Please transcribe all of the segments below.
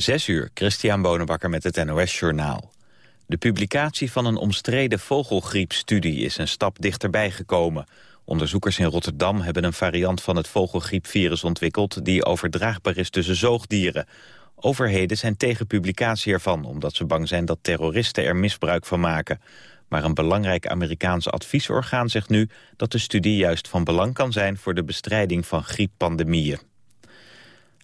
Zes uur, Christian Bonenbakker met het NOS Journaal. De publicatie van een omstreden vogelgriepstudie is een stap dichterbij gekomen. Onderzoekers in Rotterdam hebben een variant van het vogelgriepvirus ontwikkeld... die overdraagbaar is tussen zoogdieren. Overheden zijn tegen publicatie ervan... omdat ze bang zijn dat terroristen er misbruik van maken. Maar een belangrijk Amerikaans adviesorgaan zegt nu... dat de studie juist van belang kan zijn voor de bestrijding van grieppandemieën.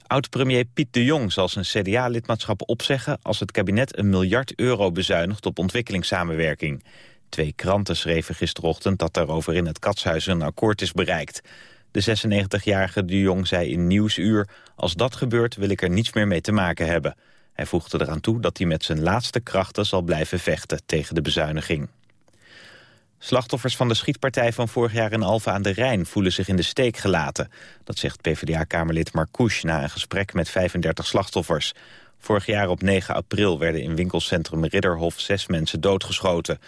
Oud-premier Piet de Jong zal zijn CDA-lidmaatschap opzeggen... als het kabinet een miljard euro bezuinigt op ontwikkelingssamenwerking. Twee kranten schreven gisterochtend dat daarover in het Katshuis een akkoord is bereikt. De 96-jarige de Jong zei in Nieuwsuur... als dat gebeurt wil ik er niets meer mee te maken hebben. Hij voegde eraan toe dat hij met zijn laatste krachten zal blijven vechten tegen de bezuiniging. Slachtoffers van de schietpartij van vorig jaar in Alfa aan de Rijn voelen zich in de steek gelaten. Dat zegt PvdA-kamerlid Marcouche na een gesprek met 35 slachtoffers. Vorig jaar op 9 april werden in winkelcentrum Ridderhof zes mensen doodgeschoten.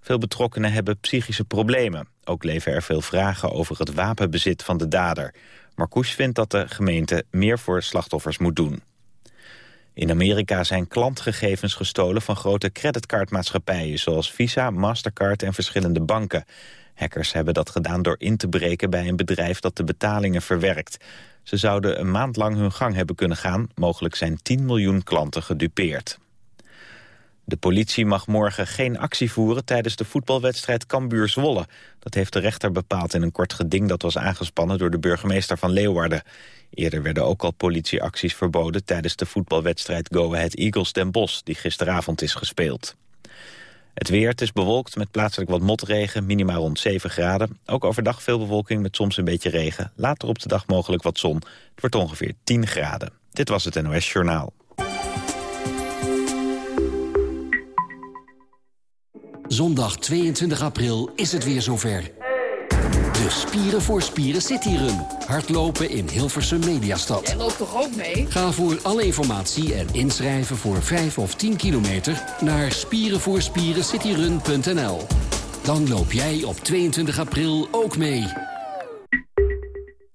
Veel betrokkenen hebben psychische problemen. Ook leven er veel vragen over het wapenbezit van de dader. Marcouche vindt dat de gemeente meer voor slachtoffers moet doen. In Amerika zijn klantgegevens gestolen van grote creditcardmaatschappijen... zoals Visa, Mastercard en verschillende banken. Hackers hebben dat gedaan door in te breken bij een bedrijf dat de betalingen verwerkt. Ze zouden een maand lang hun gang hebben kunnen gaan. Mogelijk zijn 10 miljoen klanten gedupeerd. De politie mag morgen geen actie voeren tijdens de voetbalwedstrijd Cambuur-Zwolle. Dat heeft de rechter bepaald in een kort geding dat was aangespannen door de burgemeester van Leeuwarden. Eerder werden ook al politieacties verboden tijdens de voetbalwedstrijd Go Ahead Eagles Den Bosch, die gisteravond is gespeeld. Het weer, is bewolkt met plaatselijk wat motregen, minimaal rond 7 graden. Ook overdag veel bewolking met soms een beetje regen. Later op de dag mogelijk wat zon. Het wordt ongeveer 10 graden. Dit was het NOS Journaal. Zondag 22 april is het weer zover. De Spieren voor Spieren City Run. Hardlopen in Hilversum Mediastad. Jij loopt toch ook mee? Ga voor alle informatie en inschrijven voor 5 of 10 kilometer... naar spierenvoorspierencityrun.nl. Dan loop jij op 22 april ook mee.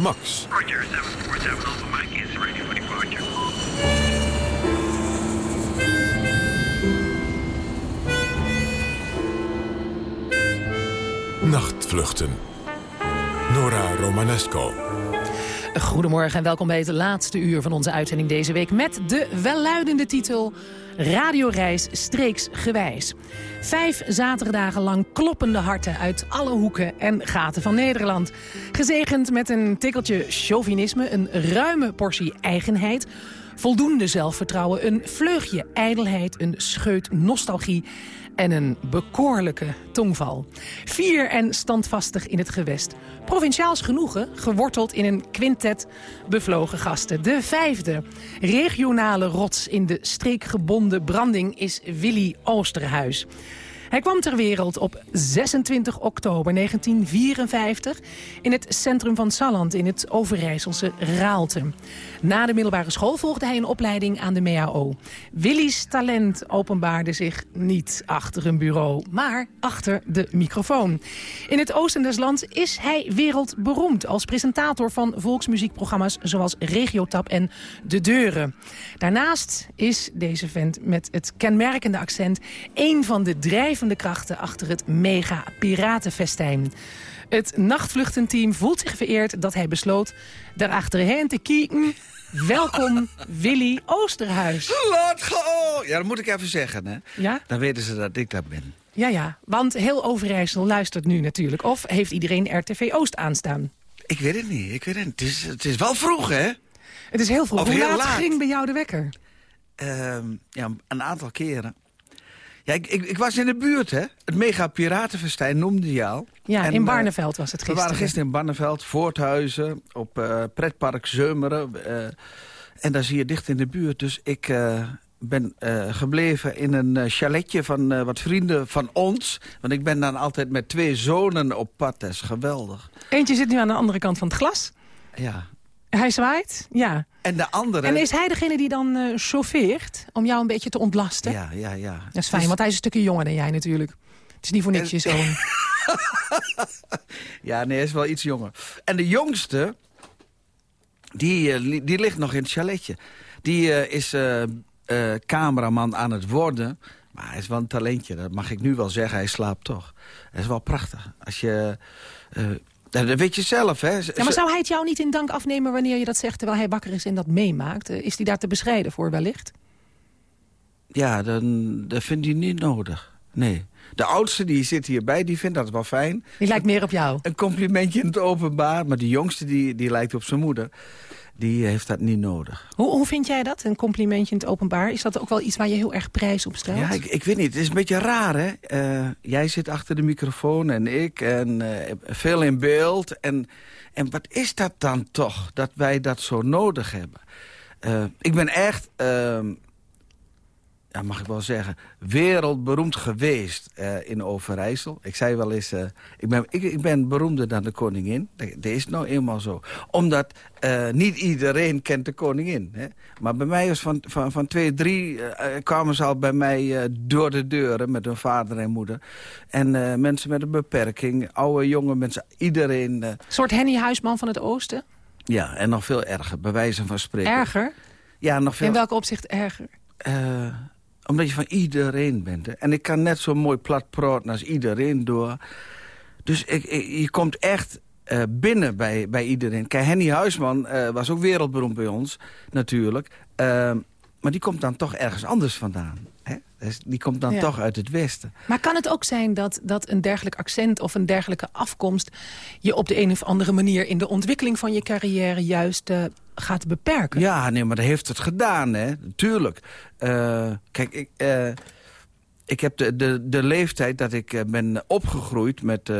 Max. Roger, 747 Alpha Mike is ready for departure. Nachtvluchten. Nora Romanesco. Goedemorgen en welkom bij het laatste uur van onze uitzending deze week... met de welluidende titel Radioreis streeksgewijs. Vijf zaterdagen lang kloppende harten uit alle hoeken en gaten van Nederland. Gezegend met een tikkeltje chauvinisme, een ruime portie eigenheid... voldoende zelfvertrouwen, een vleugje ijdelheid, een scheut nostalgie en een bekoorlijke tongval. Vier en standvastig in het gewest. Provinciaals genoegen, geworteld in een quintet bevlogen gasten. De vijfde regionale rots in de streekgebonden branding is Willy Oosterhuis. Hij kwam ter wereld op 26 oktober 1954 in het centrum van Salland in het Overijsselse Raalte. Na de middelbare school volgde hij een opleiding aan de MAO. Willy's talent openbaarde zich niet achter een bureau, maar achter de microfoon. In het oosten des lands is hij wereldberoemd als presentator van volksmuziekprogramma's zoals Regiotap en De Deuren. Daarnaast is deze vent met het kenmerkende accent een van de drijvende krachten achter het mega piratenfestijn. Het nachtvluchtenteam voelt zich vereerd dat hij besloot daarachterheen te kieken. Welkom, Willy Oosterhuis. Laat go! Ja, dat moet ik even zeggen, hè. Ja? Dan weten ze dat ik dat ben. Ja, ja, want heel Overijssel luistert nu natuurlijk. Of heeft iedereen RTV Oost aanstaan? Ik weet het niet, ik weet het niet. Het is, het is wel vroeg, hè? Het is heel vroeg. Of Hoe heel laat, laat. ging bij jou de wekker? Ehm, ja, een aantal keren. Ja, ik, ik, ik was in de buurt, hè. Het mega piratenfestijn noemde je al. Ja, En, in eh, Barneveld was het We gisteren. waren gisteren in Barneveld, Voorthuizen, op eh, pretpark Zeumeren. eh, En daar zie je dicht in de buurt. Dus ik ben gebleven in een chaletje van wat vrienden van ons. Want ik ben dan altijd met twee zonen op pad. Dat is geweldig. Eentje zit nu aan de andere kant van het glas. Ja. Hij zwaait, ja. En de andere... En is hij degene die dan eh, chauffeert om jou een beetje te ontlasten? Ja, ja, ja. Dat is fijn, Dus- want hij is een stukje jonger dan jij natuurlijk. Het is niet voor niks je zoon. Ja, nee, hij is wel iets jonger. En de jongste, die, eh, die ligt nog in het chaletje. Die eh, is cameraman aan het worden. Maar hij is wel een talentje, dat mag ik nu wel zeggen. Hij slaapt toch. Dat is wel prachtig. Als je... dat weet je zelf, hè. Ja, maar zou hij het jou niet in dank afnemen wanneer je dat zegt... terwijl hij wakker is en dat meemaakt? Eh, Is hij daar te bescheiden voor wellicht? Ja, dan, dat vindt hij niet nodig. Nee. De oudste, die zit hierbij, die vindt dat wel fijn. Die lijkt meer op jou. Een complimentje in het openbaar. Maar de jongste, die, die lijkt op zijn moeder. Die heeft dat niet nodig. Hoe, hoe vind jij dat, een complimentje in het openbaar? Is dat ook wel iets waar je heel erg prijs op stelt? Ja, ik, ik weet niet. Het is een beetje raar, hè? Eh, jij zit achter de microfoon en ik. En eh, veel in beeld. En, en wat is dat dan toch, dat wij dat zo nodig hebben? Eh, ik ben echt, ehm, ja, mag ik wel zeggen, wereldberoemd geweest eh, in Overijssel. Ik zei wel eens, eh, ik, ben, ik, ik ben beroemder dan de koningin. Dat, is nou eenmaal zo. Omdat eh, niet iedereen kent de koningin. Hè? Maar bij mij was van, van, van twee, drie kwamen ze al bij mij door de deuren met hun vader en moeder. En mensen met een beperking, oude, jonge mensen, iedereen. Een soort Henny Huisman van het Oosten? ja, en nog veel erger, bij wijze van spreken. Erger? Ja, nog veel In welk opzicht erger? Omdat je van iedereen bent. Hè. En ik kan net zo mooi plat praten als iedereen door. Dus ik, ik- je komt echt eh, binnen bij, bij iedereen. Kijk, Henny Huisman eh, was ook wereldberoemd bij ons, natuurlijk. Eh, maar die komt dan toch ergens anders vandaan. Hè? Dus die komt dan Ja. toch uit het Westen. Maar kan het ook zijn dat, dat een dergelijk accent of een dergelijke afkomst... je op de een of andere manier in de ontwikkeling van je carrière juist eh, gaat beperken? Ja, nee, maar dat heeft het gedaan, hè. Tuurlijk. Eh, kijk, ik, eh, ik heb de, de, de leeftijd dat ik eh, ben opgegroeid met,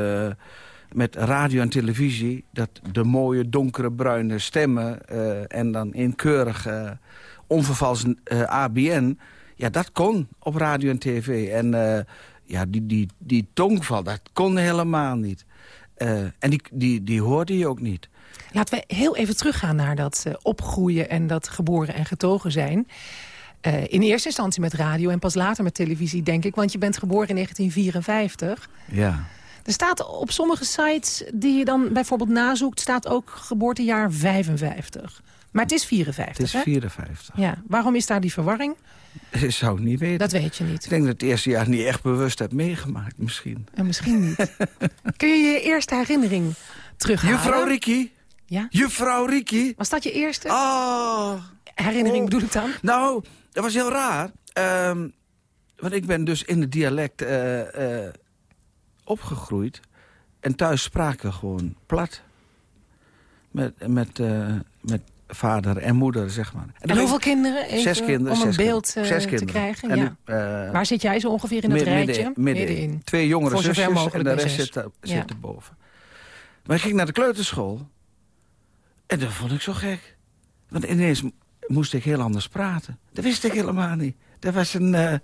met radio en televisie. Dat de mooie, donkere, bruine stemmen... en dan in keurig, onvervals ABN... Ja, dat kon op radio en tv. En ja, die, die, die tongval, dat kon helemaal niet. En die, die, die hoorde je ook niet. Laten we heel even teruggaan naar dat eh, opgroeien en dat geboren en getogen zijn. Eh, in eerste instantie met radio en pas later met televisie, denk ik. Want je bent geboren in 1954. Ja. Er staat op sommige sites die je dan bijvoorbeeld nazoekt... staat ook geboortejaar 55. Maar het is 54, Het is hè? 54. Ja. Waarom is daar die verwarring? Dat zou ik niet weten. Dat weet je Ik niet. denk dat ik het eerste jaar niet echt bewust heb meegemaakt, misschien. En misschien niet. Kun je je eerste herinnering terughalen? Juffrouw Riki? Ja? Juffrouw Riki? Was dat je eerste Oh, herinnering oh. bedoel ik dan? nou, dat was heel raar. Ehm, want ik ben dus in het dialect eh, eh, opgegroeid. En thuis spraken gewoon plat. Met, met, eh, met vader en moeder, zeg maar. En, hoeveel kinderen? Even Zes kinderen. Om een zes beeld Zes te krijgen. En ja. Waar zit jij zo ongeveer in Midden- rijtje? Midden, middenin. Twee jongere zusjes en de rest zit, Ja. zit erboven. Maar ik ging naar de kleuterschool. En dat vond ik zo gek. Want ineens moest ik heel anders praten. Dat wist ik helemaal niet. Dat was een... eh,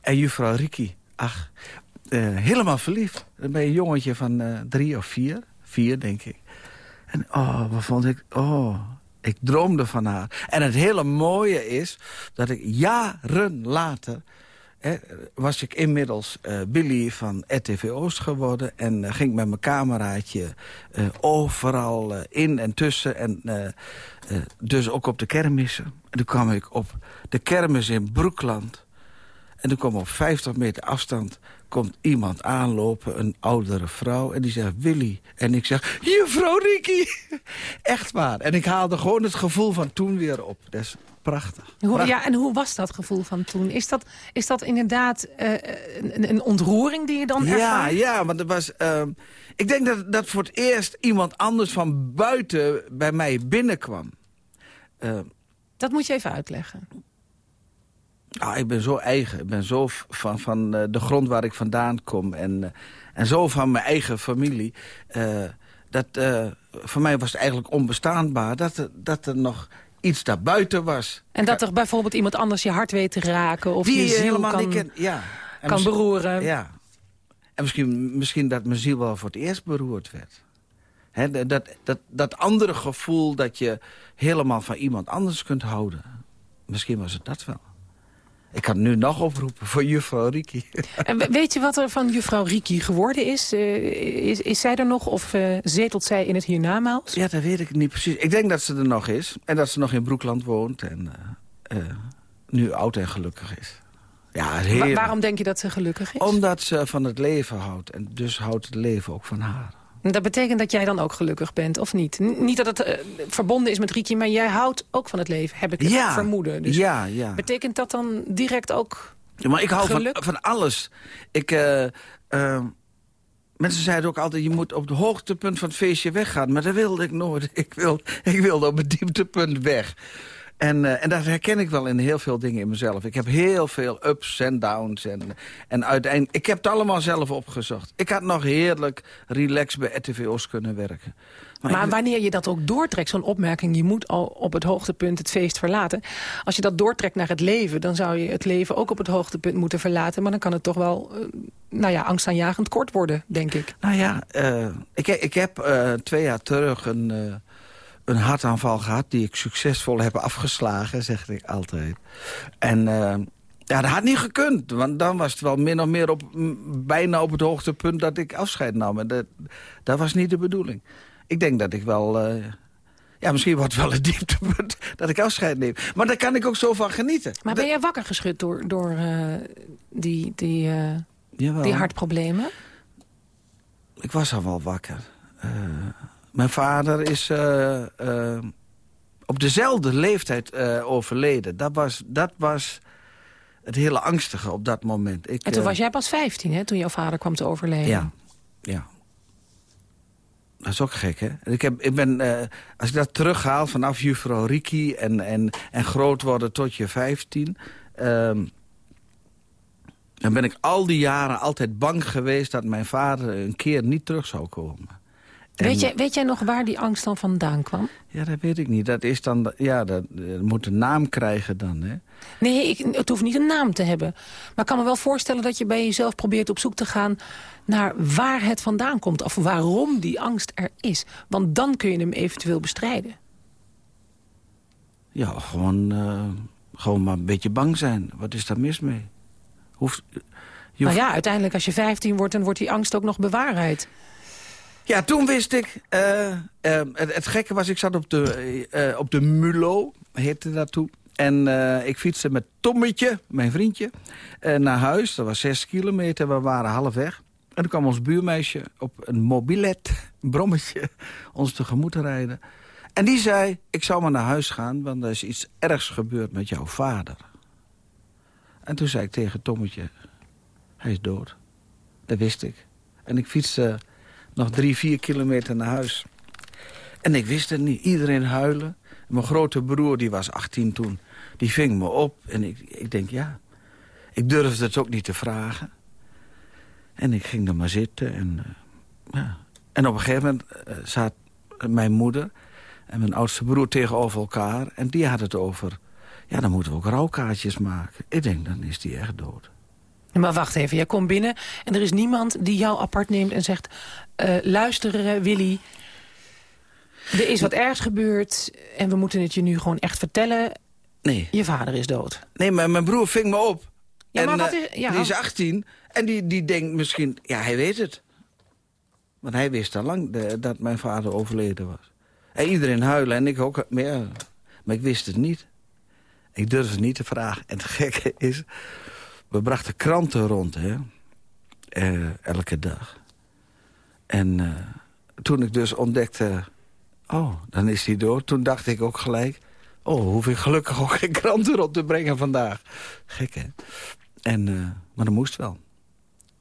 En juffrouw Riki, ach, eh, helemaal verliefd. Dan ben je een jongetje van eh, drie of vier. Vier, denk ik. En oh, wat vond ik... Oh, ik droomde van haar. En het hele mooie is dat ik jaren later... Hè, was ik inmiddels eh, Billy van RTV Oost geworden... en eh, ging met mijn cameraatje eh, overal eh, in en tussen. En eh, eh, dus ook op de kermissen. En toen kwam ik op de kermis in Broekland... En toen kwam op 50 meter afstand komt iemand aanlopen, een oudere vrouw. En die zegt, Willy. En ik zeg, juffrouw Riki. Echt waar. En ik haalde gewoon het gevoel van toen weer op. Dat is prachtig. Hoe, Prachtig. ja, en hoe was dat gevoel van toen? Is dat, is dat inderdaad eh, een, een ontroering die je dan Ja, ervaart? ja, want het was... ehm, ik denk dat, dat voor het eerst iemand anders van buiten bij mij binnenkwam. Ehm, Dat moet je even uitleggen. Ah, ik ben zo eigen. Ik ben zo van, van eh, de grond waar ik vandaan kom. En, eh, en zo van mijn eigen familie. eh, dat, voor mij was het eigenlijk onbestaanbaar dat er, dat er nog iets daarbuiten was. En dat er bijvoorbeeld iemand anders je hart weet te raken... of Die je ziel helemaal kan, niet. Ja. En kan beroeren. Ja. En misschien, misschien dat mijn ziel wel voor het eerst beroerd werd. Dat- dat, dat, dat andere gevoel dat je helemaal van iemand anders kunt houden. Misschien was het dat wel. Ik kan nu nog oproepen voor juffrouw Riki. En we- weet je wat er van juffrouw Riki geworden is? Eh, is? Is zij er nog of eh, zetelt zij in het hiernamaals? Ja, dat weet ik niet precies. Ik denk dat ze er nog is. En dat ze nog in Broekland woont. En eh, nu oud en gelukkig is. Ja, Wa- waarom denk je dat ze gelukkig is? Omdat ze van het leven houdt. En dus houdt het leven ook van haar. Dat betekent dat jij dan ook gelukkig bent, of niet? N- niet dat het eh, verbonden is met Riki, maar jij houdt ook van het leven, heb ik het Ja, vermoeden. Dus ja, ja. betekent dat dan direct ook... Ja, maar ik hou van, Geluk? van alles. Ik, eh, eh, mensen zeiden ook altijd, je moet op het hoogtepunt van het feestje weggaan. Maar dat wilde ik nooit. Ik, wil, ik wilde op het dieptepunt weg. En, eh, en dat herken ik wel in heel veel dingen in mezelf. Ik heb heel veel ups en downs. En, en uiteindelijk, ik heb het allemaal zelf opgezocht. Ik had nog heerlijk relaxed bij RTVO's kunnen werken. Maar wanneer je dat ook doortrekt, zo'n opmerking... je moet al op het hoogtepunt het feest verlaten. Als je dat doortrekt naar het leven... dan zou je het leven ook op het hoogtepunt moeten verlaten. Maar dan kan het toch wel, eh, nou ja, angstaanjagend kort worden, denk ik. Nou ja, eh, ik, ik heb twee jaar terug een, een hartaanval gehad... die ik succesvol heb afgeslagen, zeg ik altijd. En eh, ja, dat had niet gekund. Want dan was het wel min of meer op, bijna op het hoogtepunt dat ik afscheid nam. En dat, dat was niet de bedoeling. Ik denk dat ik wel... eh, ja, misschien wordt het wel het dieptepunt dat ik afscheid neem. Maar daar kan ik ook zo van genieten. Maar ben jij wakker geschud door, door eh, die, die, die hartproblemen? Ik was al wel wakker. Mijn vader is eh, eh, op dezelfde leeftijd eh, overleden. Dat was, dat was het hele angstige op dat moment. Ik, En toen was jij pas 15, hè, toen jouw vader kwam te overlijden. Ja, ja. Dat is ook gek, hè? Ik, heb, ik ben, als ik dat terughaal vanaf juffrouw Riki en, en, en groot worden tot je 15... ehm, dan ben ik al die jaren altijd bang geweest dat mijn vader een keer niet terug zou komen. Weet, jij, weet jij nog waar die angst dan vandaan kwam? Ja, dat weet ik niet. Dat is dan, ja, dat, dat moet een naam krijgen dan, hè? Nee, ik, het hoeft niet een naam te hebben. Maar ik kan me wel voorstellen dat je bij jezelf probeert op zoek te gaan... naar waar het vandaan komt of waarom die angst er is. Want dan kun je hem eventueel bestrijden. Ja, gewoon, eh, gewoon maar een beetje bang zijn. Wat is daar mis mee? Hoeft, Nou hoeft- ja, uiteindelijk als je 15 wordt... dan wordt die angst ook nog bewaarheid. Ja, toen wist ik... eh, eh, het, het gekke was, ik zat op de, eh, op de Mulo, heette dat toen. En eh, ik fietste met Tommetje, mijn vriendje, naar huis. Dat was zes kilometer, we waren halfweg. En toen kwam ons buurmeisje op een mobilet, een brommetje, ons tegemoet rijden. En die zei, ik zou maar naar huis gaan, want er is iets ergs gebeurd met jouw vader. En toen zei ik tegen Tommetje, hij is dood. Dat wist ik. En ik fietste nog drie, vier kilometer naar huis. En ik wist het niet. Iedereen huilen. Mijn grote broer, die was 18 toen, die ving me op. En ik, ik denk, ja, ik durfde het ook niet te vragen. En ik ging er maar zitten. En, eh, ja. en op een gegeven moment eh, zat mijn moeder en mijn oudste broer tegenover elkaar. En die had het over, ja, dan moeten we ook rouwkaartjes maken. Ik denk, dan is die echt dood. Maar wacht even, jij komt binnen en er is niemand die jou apart neemt en zegt... eh, luister eh, Willy, er is wat ergs gebeurd... en we moeten het je nu gewoon echt vertellen. Nee, Je vader is dood. nee maar mijn broer ving me op. Ja, maar En, wat eh, is- ja. Die is 18 en die, die denkt misschien... Ja, hij weet het. Want hij wist al lang de- dat mijn vader overleden was. En iedereen huilen en ik ook. Maar, ja, maar ik wist het niet. Ik durfde het niet te vragen. En het gekke is... We brachten kranten rond, hè. Eh, elke dag. En eh, toen ik dus ontdekte... Oh, dan is hij dood. Toen dacht ik ook gelijk... Oh, hoef ik gelukkig ook geen kranten rond te brengen vandaag. Gek, hè? En, eh, maar dat moest wel.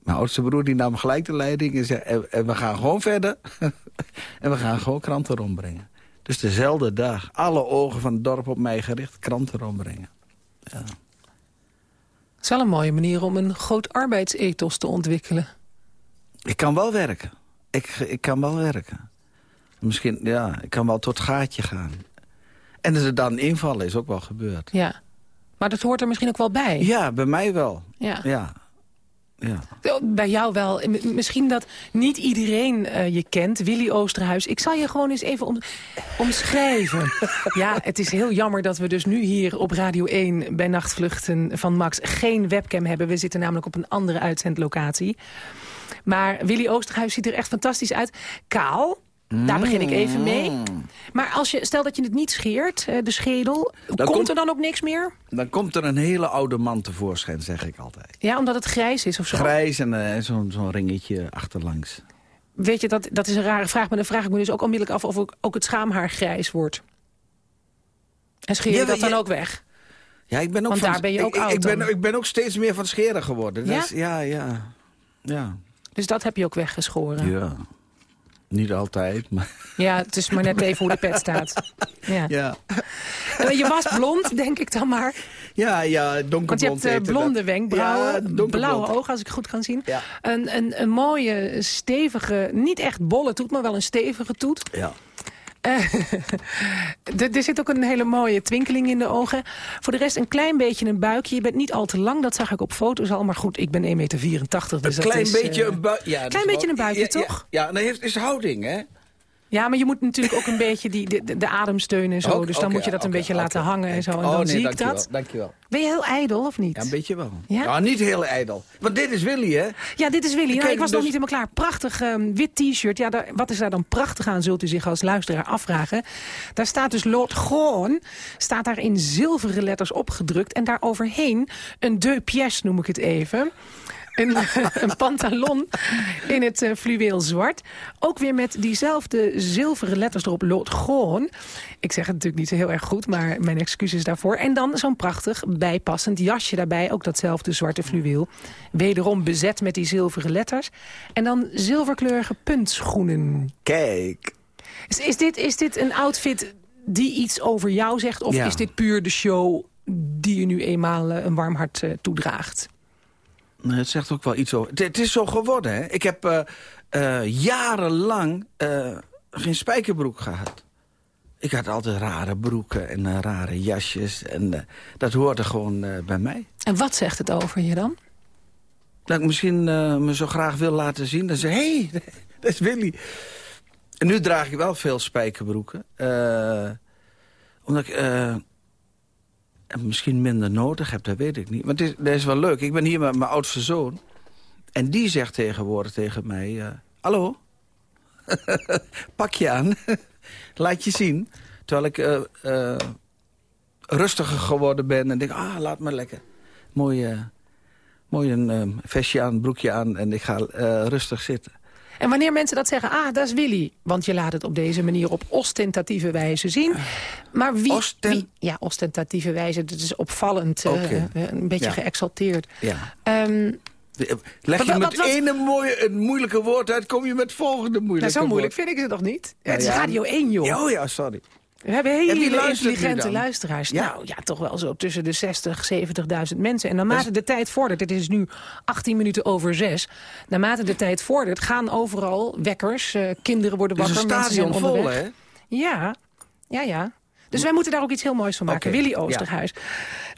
Mijn oudste broer die nam gelijk de leiding en zei... En, en we gaan gewoon verder. en we gaan gewoon kranten rondbrengen. Dus dezelfde dag, alle ogen van het dorp op mij gericht... kranten rondbrengen. Ja. Het is wel een mooie manier om een groot arbeidsethos te ontwikkelen. Ik kan wel werken. Ik, ik kan wel werken. Misschien, ja, ik kan wel tot het gaatje gaan. En dat er dan invallen is ook wel gebeurd. Ja. Maar dat hoort er misschien ook wel bij. Ja, bij mij wel. Ja. Ja. Ja. Bij jou wel. Misschien dat niet iedereen eh, je kent. Willy Oosterhuis. Ik zal je gewoon eens even om, omschrijven. ja, het is heel jammer dat we dus nu hier op Radio 1... bij Nachtvluchten van Max geen webcam hebben. We zitten namelijk op een andere uitzendlocatie. Maar Willy Oosterhuis ziet er echt fantastisch uit. Kaal. Daar begin ik even mee. Maar als je, stel dat je het niet scheert, eh, de schedel... komt komt- er dan ook niks meer? Dan komt er een hele oude man tevoorschijn, zeg ik altijd. Ja, omdat het grijs is of zo? Grijs en eh, zo'n ringetje achterlangs. Weet je, dat, dat is een rare vraag. Maar dan vraag ik me dus ook onmiddellijk af of ook, ook het schaamhaar grijs wordt. En scheer je Ja, dat dan ook weg? Ja, ik ben ook Want van- daar ben je ook ik, oud ik, ben, ik ben ook steeds meer van scheren geworden. Dat Ja? ja, ja. Ja. Dus dat heb je ook weggeschoren. Ja. Niet altijd, maar... het is maar net even hoe de pet staat. Ja. Ja, En Je was blond, denk ik dan maar. ja, ja donkerblond. Want je hebt eh, heette blonde wenkbrauwen, Ja, blauwe ogen, als ik goed kan zien. Ja. Een, een, een mooie, stevige, niet echt bolle toet, maar wel een stevige toet. Ja. Er, er zit ook een hele mooie twinkeling in de ogen. Voor de rest een klein beetje een buikje. Je bent niet al te lang, dat zag ik op foto's al. Maar goed, ik ben 1,84 meter, dus Een dat klein is, beetje eh, een buikje. Ja, dat klein beetje wel- een buikje, ja, toch? Ja, ja dat heeft, is houding, hè? Ja, maar je moet natuurlijk ook een beetje die, de, de, de ademsteun en zo. Ook- dus dan moet je dat een beetje laten hangen en zo. En oh, dan nee, zie ik dat. Dankjewel. Ben je heel ijdel of niet? Ja, een beetje wel. Ja? Nou, niet heel ijdel. Want dit is Willy, hè? Ja, dit is Willy. Nou, ik was nog dus- niet helemaal klaar. Prachtig ehm, wit t-shirt. Ja, daar, wat is daar dan prachtig aan, zult u zich als luisteraar afvragen. Daar staat dus Lord Groen, staat daar in zilveren letters opgedrukt. En daar overheen een deux pièces, noem ik het even. Een, een pantalon in het eh, fluweel zwart. Ook weer met diezelfde zilveren letters erop, Lord Groen. Ik zeg het natuurlijk niet zo heel erg goed, maar mijn excuses daarvoor. En dan zo'n prachtig bijpassend jasje daarbij. Ook datzelfde zwarte fluweel. Wederom bezet met die zilveren letters. En dan zilverkleurige puntschoenen. Kijk. Is, is, dit, is dit een outfit die iets over jou zegt? Of Ja. is dit puur de show die je nu eenmaal eh, een warm hart eh, toedraagt? Nee, het zegt ook wel iets over... Het, het is zo geworden, hè? Ik heb eh, eh, jarenlang eh, geen spijkerbroek gehad. Ik had altijd rare broeken en eh, rare jasjes. En eh, dat hoorde gewoon eh, bij mij. En wat zegt het over je dan? Dat ik misschien eh, me zo graag wil laten zien. Dan zeg hé, hey, dat is Willy. En nu draag ik wel veel spijkerbroeken. eh, omdat ik eh, misschien minder nodig heb, dat weet ik niet. Maar het is, dat is wel leuk. Ik ben hier met mijn oudste zoon. En die zegt tegenwoordig tegen mij... eh, Hallo? Pak je aan. Laat je zien. Terwijl ik eh, eh, rustiger geworden ben. En denk, ah, laat maar lekker. Mooi, mooi een vestje aan, broekje aan. En ik ga rustig zitten. En wanneer mensen dat zeggen, ah, dat is Willy. Want je laat het op deze manier op ostentatieve wijze zien. Maar wie... Osten- wie ja, ostentatieve wijze, dat is opvallend. eh, eh, een beetje Ja. geëxalteerd. Ja. Ehm, Leg je met ene mooie, een moeilijke woord uit, kom je met het volgende moeilijke nou, zo moeilijk woord. vind ik het nog niet. Ja, het is. Radio 1, joh. Oh ja, sorry. We hebben hele intelligente luisteraars. Ja. Nou ja, toch wel zo tussen de 60, 70.000 mensen. En naarmate de tijd vordert, het is nu 18 minuten over 6. Naarmate de tijd vordert, gaan overal wekkers, eh, kinderen worden wakker, een mensen zijn stadion vol, hè? Ja, ja, ja. Dus wij moeten daar ook iets heel moois van maken. Willy ja. Oosterhuis.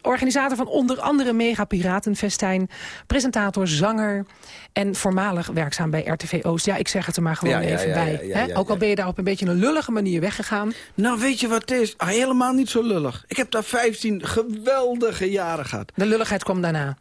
Organisator van onder andere Mega Piratenfestijn. Presentator, zanger en voormalig werkzaam bij RTV Oost. Ja, ik zeg het er maar gewoon Ja, even ja, bij. hè? ook al ben je daar op een beetje een lullige manier weggegaan. Nou, weet je wat het is? Ah, helemaal niet zo lullig. Ik heb daar 15 geweldige jaren gehad. De lulligheid kwam daarna.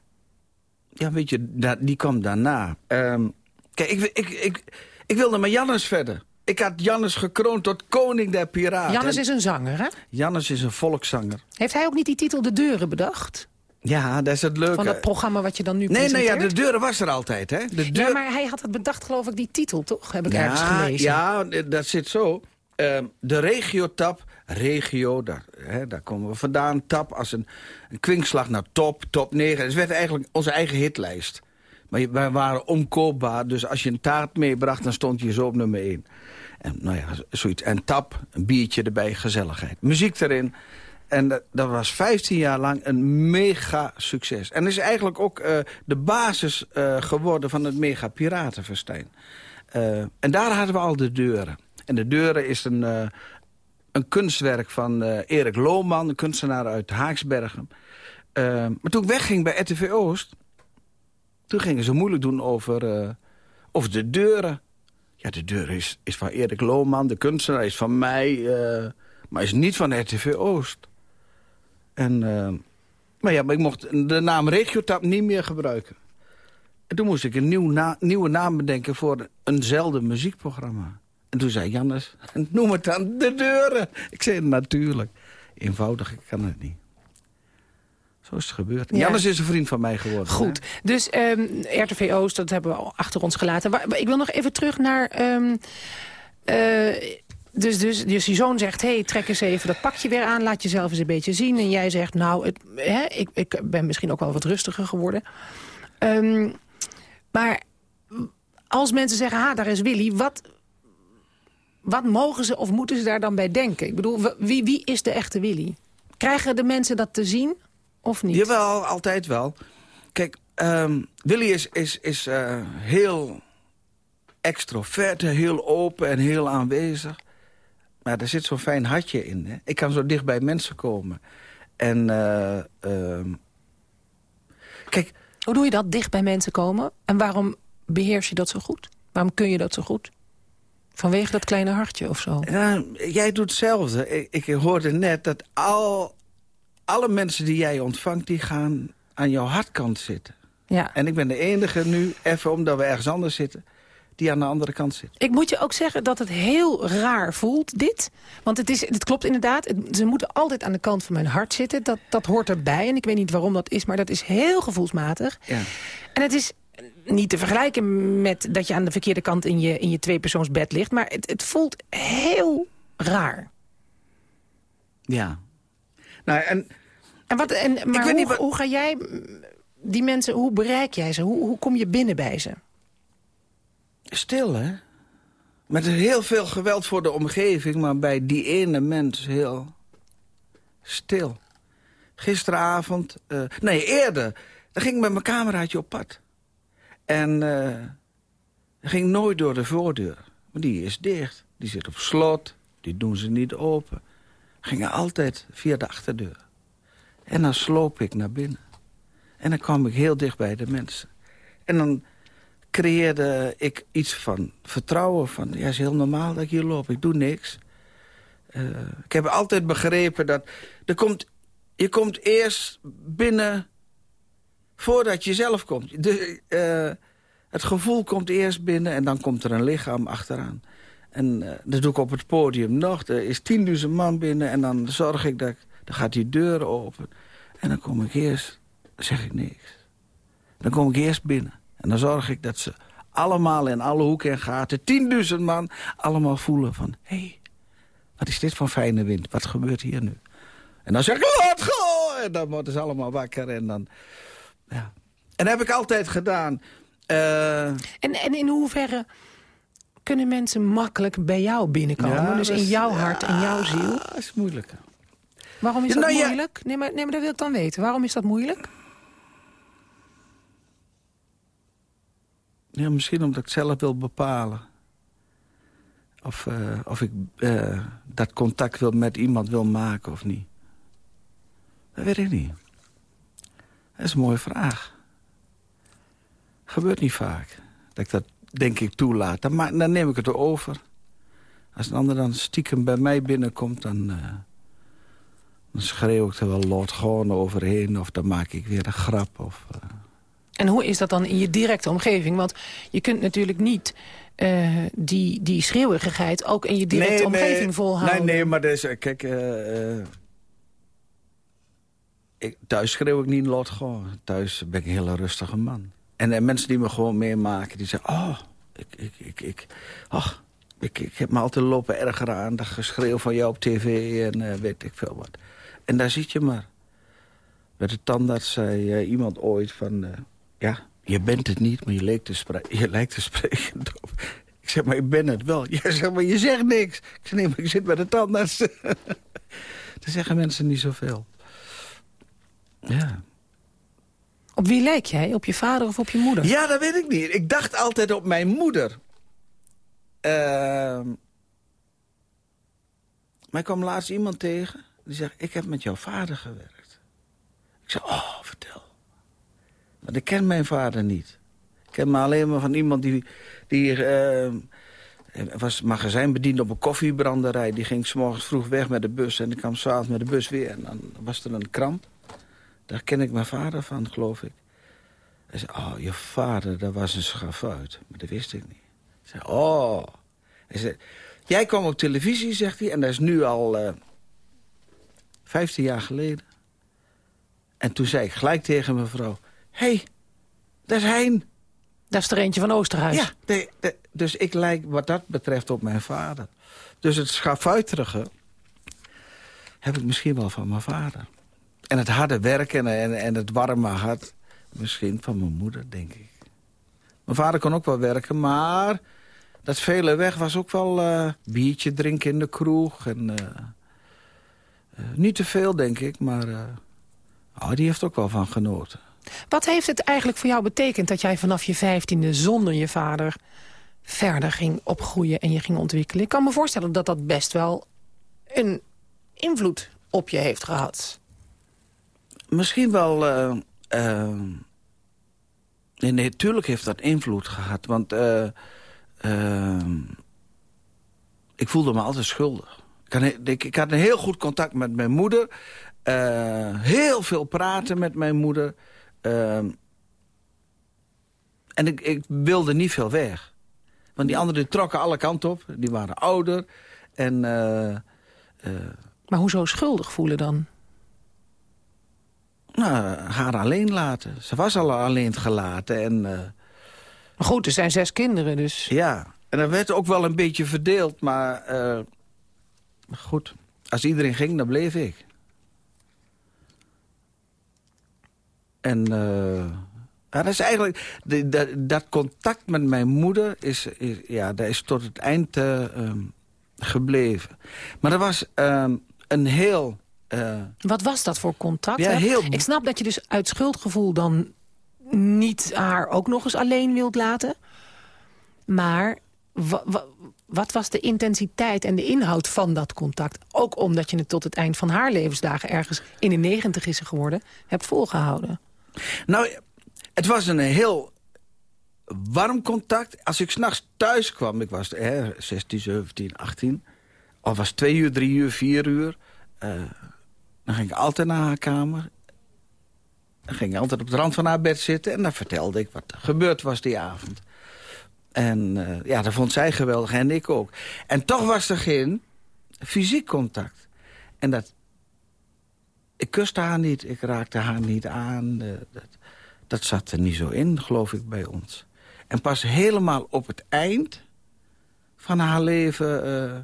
Ja, weet je, die kwam daarna. Ehm, kijk, ik, ik, ik, ik wilde met Jannes verder. Ik had Jannes gekroond tot koning der piraten. Jannes is een zanger, hè? Jannes is een volkszanger. Heeft hij ook niet die titel De Deuren bedacht? Ja, dat is het leuke. Van dat programma wat je dan nu nee, nee, ja, de deuren was er altijd, hè? De deur... Ja, maar hij had het bedacht, geloof ik, die titel, toch? Heb ik ja, ergens gelezen. Ja, dat zit zo. Ehm, de regiotap, regio, daar, hè, daar komen we vandaan. Tap als een, een kwinkslag naar top, top 9. Het werd eigenlijk onze eigen hitlijst. Maar wij waren omkoopbaar, dus als je een taart meebracht... dan stond je zo op nummer 1. En, nou ja, zoiets. en tap, een biertje erbij, gezelligheid. Muziek erin. En dat, was 15 jaar lang een mega succes. En is eigenlijk ook eh, de basis eh, geworden van het mega piratenfestijn. Eh, en daar hadden we al de deuren. En de deuren is een, een kunstwerk van Erik Lohman, een kunstenaar uit Haaksbergen. Maar toen ik wegging bij RTV Oost... toen gingen ze moeilijk doen over, over de deuren. De deur is, is van Erik Lohman, de kunstenaar is van mij... Uh, maar is niet van RTV Oost. En, maar ja, maar ik mocht de naam Regiotap niet meer gebruiken. En toen moest ik een nieuw nieuwe naam bedenken voor eenzelfde muziekprogramma. En toen zei Jannes, noem het dan de deuren. Ik zei, natuurlijk. Eenvoudig, kan het niet. Zo is het gebeurd. Ja. Jannes is een vriend van mij geworden. Goed, hè? dus um, RTV Oost, dat hebben we al achter ons gelaten. Ik wil nog even terug naar... Um, uh, dus, dus, dus je zoon zegt, hey, trek eens even dat pakje weer aan. Laat jezelf eens een beetje zien. En jij zegt, nou, het, hè, ik, ik ben misschien ook wel wat rustiger geworden. Um, maar als mensen zeggen, ha, daar is Willy, wat, wat mogen ze of moeten ze daar dan bij denken? Ik bedoel, wie, wie is de echte Willy? Krijgen de mensen dat te zien of niet? Jawel, altijd wel. Kijk, um, Willy is, is, is uh, heel extrovert, heel open en heel aanwezig. Maar er zit zo'n fijn hartje in. Hè? Ik kan zo dicht bij mensen komen. En uh, uh, kijk... Hoe doe je dat, dicht bij mensen komen? En waarom beheers je dat zo goed? Waarom kun je dat zo goed? Vanwege dat kleine hartje of zo? Jij doet hetzelfde. Ik, ik hoorde net dat al, alle mensen die jij ontvangt... die gaan aan jouw hartkant zitten. Ja. En ik ben de enige nu, even omdat we ergens anders zitten... die aan de andere kant zit. Ik moet je ook zeggen dat het heel raar voelt, dit. Want het, is, het klopt inderdaad, het, ze moeten altijd aan de kant van mijn hart zitten. Dat, dat hoort erbij en ik weet niet waarom dat is... maar dat is heel gevoelsmatig. Ja. En het is niet te vergelijken met dat je aan de verkeerde kant in je, in je tweepersoonsbed ligt. Maar het, het voelt heel raar. Ja. Nou, en, en, wat, en maar ik weet hoe, niet wat... hoe ga jij die mensen, hoe bereik jij ze? Hoe, hoe kom je binnen bij ze? Stil, hè? Met heel veel geweld voor de omgeving, maar bij die ene mens heel stil. Gisteravond, uh, nee, eerder, dan ging ik met mijn cameraatje op pad. En uh, ging nooit door de voordeur. Maar die is dicht. Die zit op slot. Die doen ze niet open. Gingen altijd via de achterdeur. En dan sloop ik naar binnen. En dan kwam ik heel dicht bij de mensen. En dan creëerde ik iets van vertrouwen. Van, ja, het is heel normaal dat ik hier loop. Ik doe niks. Uh, ik heb altijd begrepen dat... Er komt, je komt eerst binnen voordat je zelf komt. De, uh, het gevoel komt eerst binnen en dan komt er een lichaam achteraan. En uh, dat doe ik op het podium nog. Er is tienduizend man binnen en dan zorg ik dat... Dan gaat die deur open. En dan kom ik eerst... Dan zeg ik niks. Dan kom ik eerst binnen. En dan zorg ik dat ze allemaal in alle hoeken en gaten... tienduizend man allemaal voelen van... hé, hey, wat is dit voor fijne wind? Wat gebeurt hier nu? En dan zeg ik, laat go! En dan worden ze allemaal wakker en dan... Ja. En dat heb ik altijd gedaan. Uh... En, en in hoeverre kunnen mensen makkelijk bij jou binnenkomen? Ja, dus in jouw hart en jouw ziel? Dat is moeilijk. Waarom is dat nou moeilijk? Nee, maar, nee, maar dat wil ik dan weten. Waarom is dat moeilijk? Ja, misschien omdat ik zelf wil bepalen. Of, uh, of ik uh, dat contact wil met iemand wil maken of niet. Dat weet ik niet. Dat is een mooie vraag. Gebeurt niet vaak. Dat ik dat, denk ik, toelaat. Dan, ma- dan neem ik het over. Als een ander dan stiekem bij mij binnenkomt... dan, uh, dan schreeuw ik er wel Lord gewoon overheen... of dan maak ik weer een grap. Of, uh... En hoe is dat dan in je directe omgeving? Want je kunt natuurlijk niet uh, die, die schreeuwigheid... ook in je directe Nee, omgeving nee, volhouden. Nee, nee, maar dus, eh, kijk... eh, eh, ik, thuis schreeuw ik niet Lord gewoon. Thuis ben ik een hele rustige man. En er mensen die me gewoon meemaken, die zeggen... Oh, ik, ik, ik, ik, ach, ik, ik heb me altijd lopen erger aan. Dat geschreeuw van jou op tv en eh, weet ik veel wat. En daar zit je maar. Bij de tandarts zei eh, iemand ooit van... eh, ja, je bent het niet, maar je, leek te je lijkt te spreken. Ik zeg, maar ik ben het wel. Jij zegt, maar je zegt niks. Ik zeg, nee, maar ik zit bij de tandarts. Dan zeggen mensen niet zoveel. Ja. Op wie lijk jij? Op je vader of op je moeder? Ja, dat weet ik niet. Ik dacht altijd op mijn moeder. Ehm, Maar ik kwam laatst iemand tegen. Die zegt, ik heb met jouw vader gewerkt. Ik zei, oh, vertel. Maar ik ken mijn vader niet. Ik ken me alleen maar van iemand die... die uh, was magazijnbediend op een koffiebranderij. Die ging s'morgens vroeg weg met de bus. En die kwam s'avonds met de bus weer. En dan was er een kramp. Daar ken ik mijn vader van, geloof ik. Hij zei, oh, je vader, dat was een schafuit. Maar dat wist ik niet. Ik zei, oh. Hij zei, jij kwam op televisie, zegt hij. En dat is nu al uh, 15 jaar geleden. En toen zei ik gelijk tegen mevrouw... Hé, hey, dat is Hein. Dat is er eentje van Oosterhuis. Ja, de, de, dus ik lijk wat dat betreft op mijn vader. Dus het schafuiterige heb ik misschien wel van mijn vader. En het harde werken en, en het warme hart misschien van mijn moeder, denk ik. Mijn vader kon ook wel werken, maar dat vele weg was ook wel uh, biertje drinken in de kroeg. En, uh, uh, niet te veel, denk ik, maar oh, die heeft ook wel van genoten. Wat heeft het eigenlijk voor jou betekend dat jij vanaf je vijftiende zonder je vader verder ging opgroeien en je ging ontwikkelen? Ik kan me voorstellen dat dat best wel een invloed op je heeft gehad. Misschien wel... Uh, nee, nee, tuurlijk heeft dat invloed gehad. Want uh, uh, ik voelde me altijd schuldig. Ik had, ik, had een heel goed contact met mijn moeder. heel veel praten met mijn moeder. En ik, ik, wilde niet veel weg. Want die anderen trokken alle kanten op. Die waren ouder. En, maar hoezo schuldig voelen dan? Nou, haar alleen laten. Ze was al alleen gelaten. En, uh... Maar goed, er zijn zes kinderen dus. Ja, en er werd ook wel een beetje verdeeld. Maar uh... goed, als iedereen ging, dan bleef ik. En uh... ja, dat is eigenlijk... De, de, dat contact met mijn moeder is, is, ja, dat is tot het eind um, gebleven. Maar dat was um, een heel uh, Wat was dat voor contact? Ja, heel... Ik snap dat je dus uit schuldgevoel dan niet haar ook nog eens alleen wilt laten. Maar wat was de intensiteit en de inhoud van dat contact? Ook omdat je het tot het eind van haar levensdagen... ergens in de negentig is geworden, hebt volgehouden. Nou, het was een heel warm contact. Als ik s'nachts thuis kwam, ik was hè, 16, 17, 18... of was twee uur, drie uur, vier uur... Uh, dan ging ik altijd naar haar kamer. Dan ging ik altijd op de rand van haar bed zitten... en dan vertelde ik wat er gebeurd was die avond. En uh, ja, dat vond zij geweldig en ik ook. En toch was er geen fysiek contact. En dat... Ik kuste haar niet, ik raakte haar niet aan. Uh, dat, dat zat er niet zo in, geloof ik, bij ons. En pas helemaal op het eind van haar leven... Uh,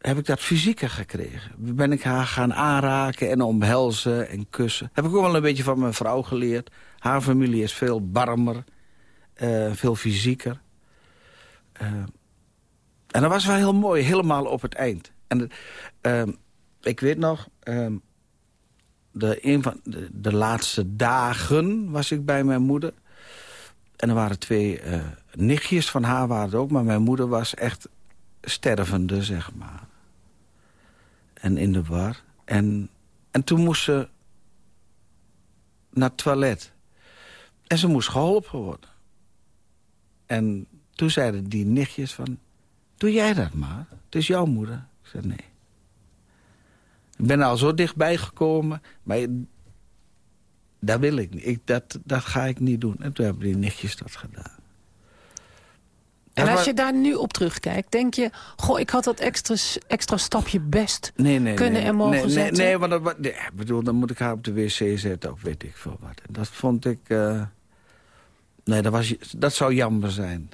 heb ik dat fysieker gekregen. Ben ik haar gaan aanraken en omhelzen en kussen. Heb ik ook wel een beetje van mijn vrouw geleerd. Haar familie is veel barmer, uh, veel fysieker. Uh, en dat was wel heel mooi, helemaal op het eind. En uh, ik weet nog, de, een van de, laatste dagen was ik bij mijn moeder. En er waren twee nichtjes van haar waren ook, maar mijn moeder was echt stervende, zeg maar en in de war. En, en toen moest ze naar het toilet. En ze moest geholpen worden. En toen zeiden die nichtjes van... Doe jij dat maar, het is jouw moeder. Ik zei nee. Ik ben al zo dichtbij gekomen, maar dat wil ik niet. Ik, dat, dat ga ik niet doen. En toen hebben die nichtjes dat gedaan. En als je daar nu op terugkijkt, denk je... goh, ik had dat extra, extra stapje best nee, nee, kunnen nee, en mogen nee, zetten? Nee, nee, want dat, nee, bedoel, dan moet ik haar op de wc zetten of weet ik veel wat. Dat vond ik... Uh, nee, dat, was, dat zou jammer zijn.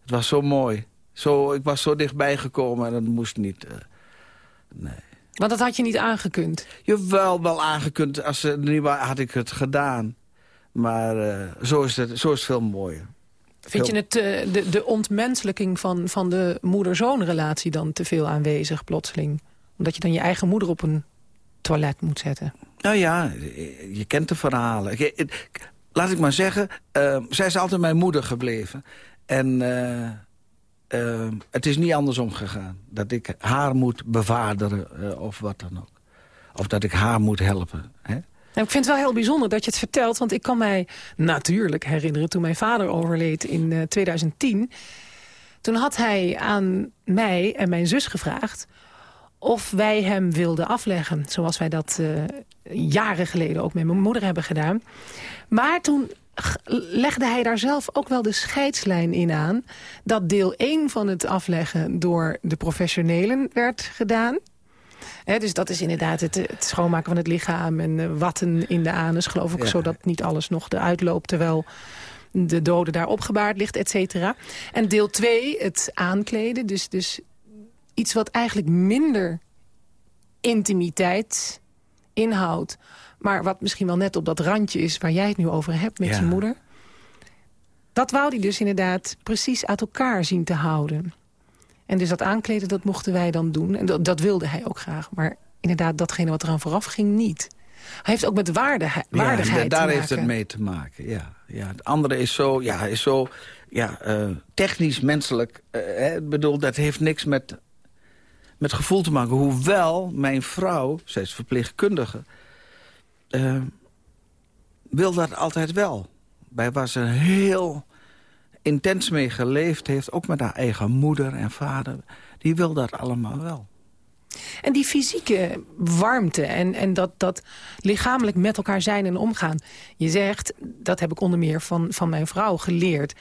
Het was zo mooi. Zo, ik was zo dichtbij gekomen en dat moest niet... Uh, nee. Want dat had je niet aangekund? Jawel, wel aangekund. Als niet had ik het gedaan. Maar uh, zo, is het, zo is het veel mooier. Vind je het, uh, de, de ontmenselijking van, van de moeder-zoon-relatie dan te veel aanwezig plotseling? Omdat je dan je eigen moeder op een toilet moet zetten. Nou ja, je kent de verhalen. Laat ik maar zeggen, uh, zij is altijd mijn moeder gebleven. En uh, eh, het is niet andersom gegaan. Dat ik haar moet bevaderen uh, of wat dan ook. Of dat ik haar moet helpen. Hè? Nou, ik vind het wel heel bijzonder dat je het vertelt. Want ik kan mij natuurlijk herinneren toen mijn vader overleed in uh, 2010. Toen had hij aan mij en mijn zus gevraagd of wij hem wilden afleggen. Zoals wij dat uh, jaren geleden ook met mijn moeder hebben gedaan. Maar toen legde hij daar zelf ook wel de scheidslijn in aan... dat deel 1 van het afleggen door de professionelen werd gedaan. Dus dat is inderdaad het, het, schoonmaken van het lichaam... en uh, watten in de anus, geloof ik, zodat niet alles nog eruit loopt... terwijl de dode daar opgebaard ligt, et cetera. En deel 2, het aankleden, dus, dus iets wat eigenlijk minder intimiteit inhoudt... maar wat misschien wel net op dat randje is waar jij het nu over hebt met je moeder... dat wou hij dus inderdaad precies uit elkaar zien te houden. En dus dat aankleden, dat mochten wij dan doen. En dat, dat wilde hij ook graag. Maar inderdaad, datgene wat eraan vooraf ging, niet. Hij heeft ook met waarde, waardigheid ja, daar heeft het mee te maken, ja. ja. Het andere is zo, ja, is zo ja, uh, technisch, menselijk. Uh, ik bedoel, dat heeft niks met met gevoel te maken. Hoewel mijn vrouw, zij is verpleegkundige... Uh, wil dat altijd wel. Bij waar ze heel intens mee geleefd heeft... ook met haar eigen moeder en vader... die wil dat allemaal wel. En die fysieke warmte en, en dat, dat lichamelijk met elkaar zijn en omgaan. Je zegt, dat heb ik onder meer van, van mijn vrouw geleerd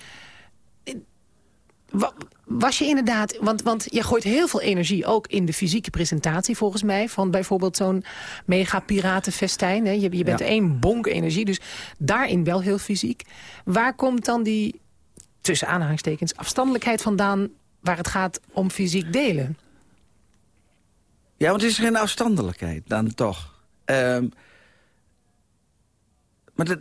was je inderdaad... Want, want je gooit heel veel energie ook in de fysieke presentatie volgens mij... van bijvoorbeeld zo'n mega-piratenfestijn. Je, je bent één bonk energie, dus daarin wel heel fysiek. Waar komt dan die, tussen aanhalingstekens, afstandelijkheid vandaan... waar het gaat om fysiek delen? Ja, want is geen afstandelijkheid dan toch. Um, maar dat,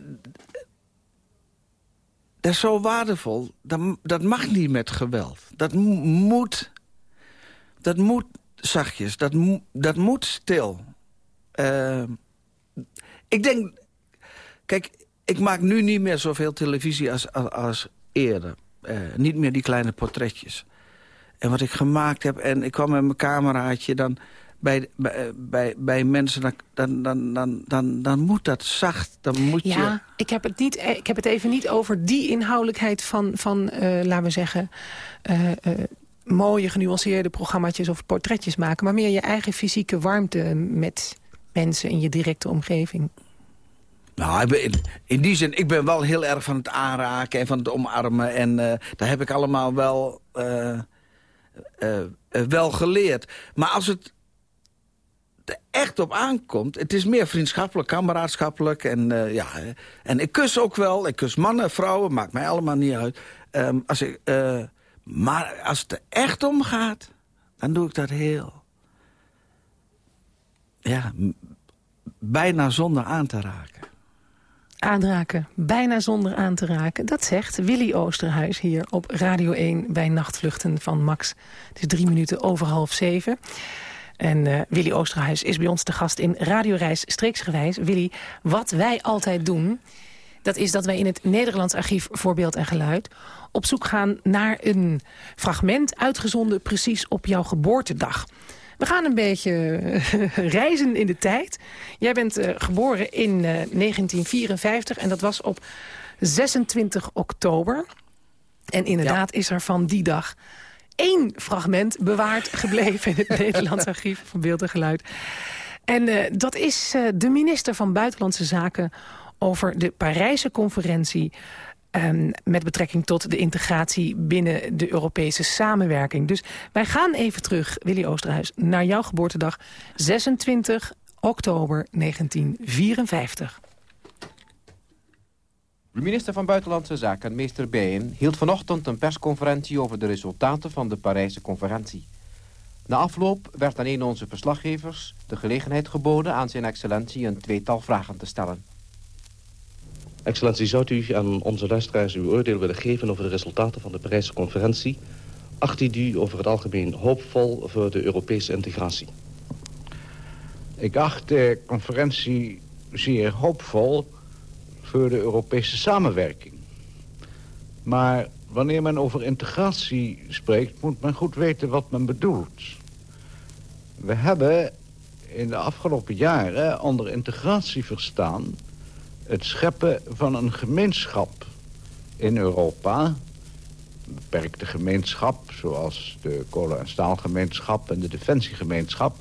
dat is zo waardevol. Dat, dat mag niet met geweld. Dat moet... Dat moet zachtjes. Dat, dat moet stil. Uh, ik denk... Kijk, ik maak nu niet meer zoveel televisie als, als eerder. Uh, niet meer die kleine portretjes. En wat ik gemaakt heb... En ik kwam met mijn cameraatje... dan bij, bij, bij, bij mensen, dan, dan, dan, dan, dan moet dat zacht. Dan moet ja, je... ik, heb het niet, ik heb het even niet over die inhoudelijkheid van, van uh, laten we zeggen... Uh, uh, mooie genuanceerde programma's of portretjes maken... maar meer je eigen fysieke warmte met mensen in je directe omgeving. Nou, in, die zin, ik ben wel heel erg van het aanraken en van het omarmen. En daar heb ik allemaal wel, wel geleerd. Maar als het er echt op aankomt... het is meer vriendschappelijk, kameraadschappelijk. En, ja, en ik kus ook wel. Ik kus mannen, vrouwen, maakt mij allemaal niet uit. Um, als ik, maar als het er echt om gaat, dan doe ik dat heel... Ja, bijna zonder aan te raken. Aanraken, bijna zonder aan te raken. Dat zegt Willy Oosterhuis hier op Radio 1 bij Nachtvluchten van Max. Het is drie minuten over half zeven. En uh, Willy Oosterhuis is bij ons te gast in Radioreis Streeksgewijs. Willy, wat wij altijd doen... dat is dat wij in het Nederlands Archief voor Beeld en Geluid... op zoek gaan naar een fragment uitgezonden precies op jouw geboortedag. We gaan een beetje uh, reizen in de tijd. Jij bent uh, geboren in 1954 en dat was op 26 oktober. En inderdaad ja. is er van die dag één fragment bewaard gebleven... in het Nederlands Archief van Beeld en Geluid. En uh, dat is de minister van Buitenlandse Zaken... over de Parijse conferentie... Um, met betrekking tot de integratie binnen de Europese samenwerking. Dus wij gaan even terug, Willy Oosterhuis, naar jouw geboortedag 26 oktober 1954. De minister van Buitenlandse Zaken, meester Bijen, hield vanochtend een persconferentie over de resultaten van de Parijse conferentie. Na afloop werd aan een onze verslaggevers de gelegenheid geboden aan zijn excellentie een tweetal vragen te stellen. Excellentie, zou u aan onze luisteraars uw oordeel willen geven over de resultaten van de Parijse conferentie? Acht u over het algemeen hoopvol voor de Europese integratie? Ik acht de conferentie zeer hoopvol voor de Europese samenwerking. Maar wanneer men over integratie spreekt... moet men goed weten wat men bedoelt. We hebben in de afgelopen jaren onder integratie verstaan... het scheppen van een gemeenschap in Europa. Een beperkte gemeenschap, zoals de kolen- en staalgemeenschap... en de defensiegemeenschap.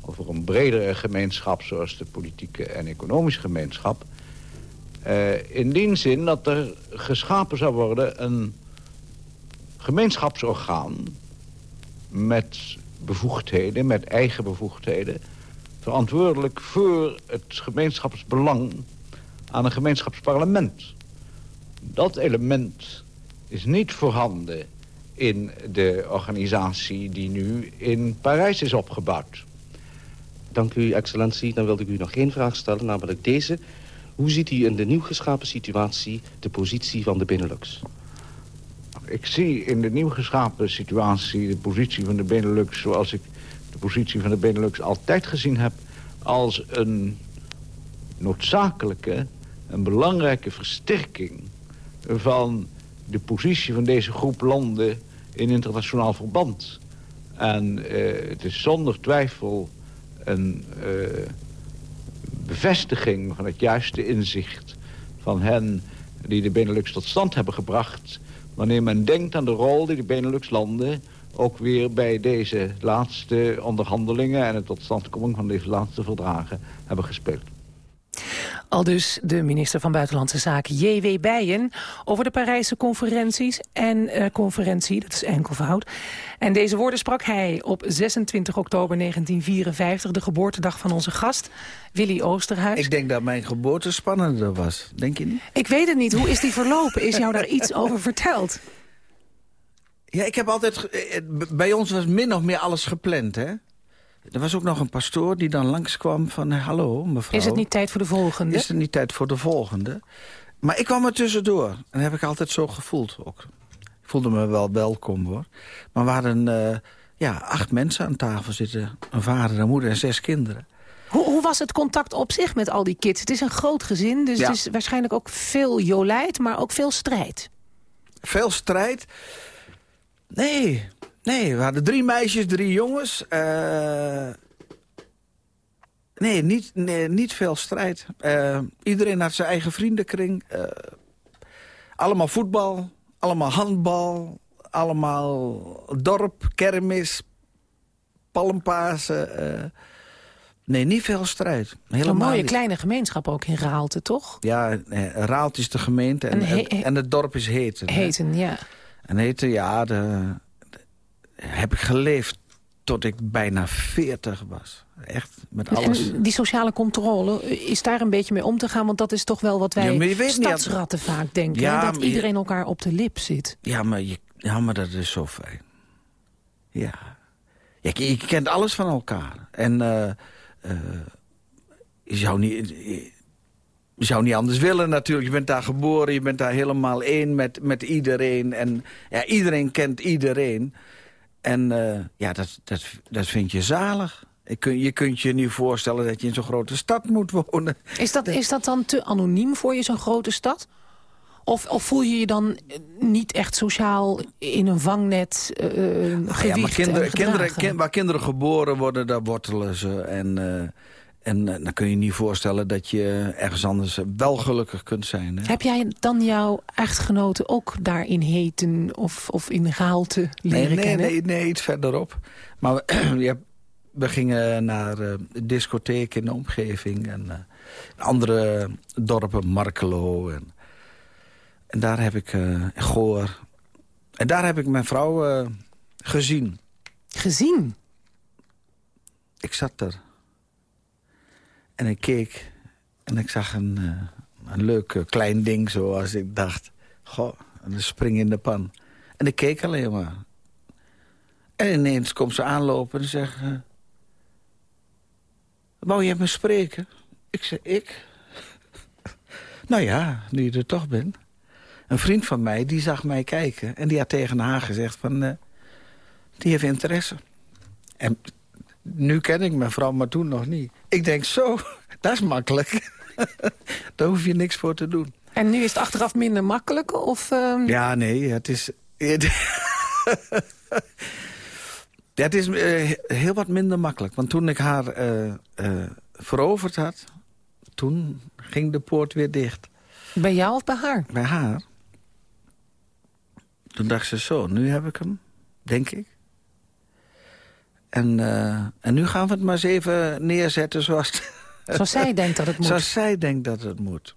Over een bredere gemeenschap, zoals de politieke en economische gemeenschap... Uh, in die zin dat er geschapen zou worden een gemeenschapsorgaan... met bevoegdheden, met eigen bevoegdheden... verantwoordelijk voor het gemeenschapsbelang aan een gemeenschapsparlement. Dat element is niet voorhanden in de organisatie die nu in Parijs is opgebouwd. Dank u, excellentie. Dan wilde ik u nog één vraag stellen, namelijk deze. Hoe ziet u in de nieuw geschapen situatie de positie van de Benelux? Ik zie in de nieuw geschapen situatie de positie van de Benelux... zoals ik de positie van de Benelux altijd gezien heb... als een noodzakelijke, een belangrijke versterking... van de positie van deze groep landen in internationaal verband. En uh, het is zonder twijfel een... Uh, bevestiging van het juiste inzicht van hen die de Benelux tot stand hebben gebracht... wanneer men denkt aan de rol die de Benelux-landen ook weer bij deze laatste onderhandelingen... en het totstandkoming van deze laatste verdragen hebben gespeeld. Al dus de minister van Buitenlandse Zaken J.W. Bijen... over de Parijse conferenties en uh, conferentie, dat is enkelvoud. En deze woorden sprak hij op 26 oktober 1954... de geboortedag van onze gast, Willy Oosterhuis. Ik denk dat mijn geboorte spannender was, denk je niet? Ik weet het niet. Hoe is die verlopen? Is jou daar iets over verteld? Ja, ik heb altijd... Eh, bij ons was min of meer alles gepland, hè? Er was ook nog een pastoor die dan langskwam van... Eh, hallo, mevrouw. Is het niet tijd voor de volgende? Is het niet tijd voor de volgende? Maar ik kwam er tussendoor. En dat heb ik altijd zo gevoeld ook. Ik voelde me wel welkom, hoor. Maar we hadden uh, ja, acht mensen aan tafel zitten. Een vader, een moeder en zes kinderen. Hoe, hoe, was het contact op zich met al die kids? Het is een groot gezin, dus ja. het is waarschijnlijk ook veel jolijt... maar ook veel strijd. Veel strijd? Nee, Nee, we hadden drie meisjes, drie jongens. Uh, nee, niet, nee, niet veel strijd. Uh, iedereen had zijn eigen vriendenkring. Uh, allemaal voetbal, allemaal handbal, allemaal dorp, kermis, palmpasen. nee, niet veel strijd. Helemaal een mooie niet. kleine gemeenschap ook in Raalte, toch? Ja, Raalte is de gemeente en, en, en, het dorp is Heten. Heten, hè? ja. En Heten, ja, de, heb ik geleefd tot ik bijna 40 was. Echt, met alles. En die sociale controle, is daar een beetje mee om te gaan? Want dat is toch wel wat wij ja, stadsratten niet, vaak denken. Ja, dat iedereen je, elkaar op de lip zit. Ja maar, je, ja, maar dat is zo fijn. Ja. ja je, je kent alles van elkaar. En uh, uh, je zou niet... Je zou niet anders willen natuurlijk. Je bent daar geboren, je bent daar helemaal één met, met iedereen. En ja, iedereen kent iedereen. En uh, ja, dat, dat, dat vind je zalig. Je, kun, je kunt je nu voorstellen dat je in zo'n grote stad moet wonen. Is dat, is dat dan te anoniem voor je, zo'n grote stad? Of, of, voel je je dan niet echt sociaal in een vangnet uh, ja, maar kinderen, kinderen, Waar kinderen geboren worden, daar wortelen ze. En, en uh, dan kun je je niet voorstellen dat je ergens anders wel gelukkig kunt zijn. Hè? Heb jij dan jouw echtgenoten ook daarin heten of, of in gehalte leren nee, nee, kennen? Nee, nee, iets verderop. Maar we, we gingen naar uh, discotheek in de omgeving. En uh, andere dorpen, Markelo. En, en daar heb ik uh, Goor. En daar heb ik mijn vrouw gezien. Gezien? Ik zat er. En ik keek en ik zag een, uh, een leuk uh, klein ding zoals ik dacht. Goh, een spring in de pan. En ik keek alleen maar. En ineens komt ze aanlopen en zegt... Uh, wou je me spreken? Ik zei, ik? nou ja, nu je er toch bent. Een vriend van mij, die zag mij kijken. En die had tegen haar gezegd van... die heeft interesse. En nu ken ik mijn vrouw, maar toen nog niet. Ik denk, zo, dat is makkelijk. Daar hoef je niks voor te doen. En nu is het achteraf minder makkelijk? Of, ehm, Ja, nee, het is... het is eh, heel wat minder makkelijk. Want toen ik haar eh, eh, veroverd had... toen ging de poort weer dicht. Bij jou of bij haar? Bij haar. Toen dacht ze zo, nu heb ik hem, denk ik. En, eh, en nu gaan we het maar eens even neerzetten zoals... Zoals zij denkt dat het moet. Zoals zij denkt dat het moet.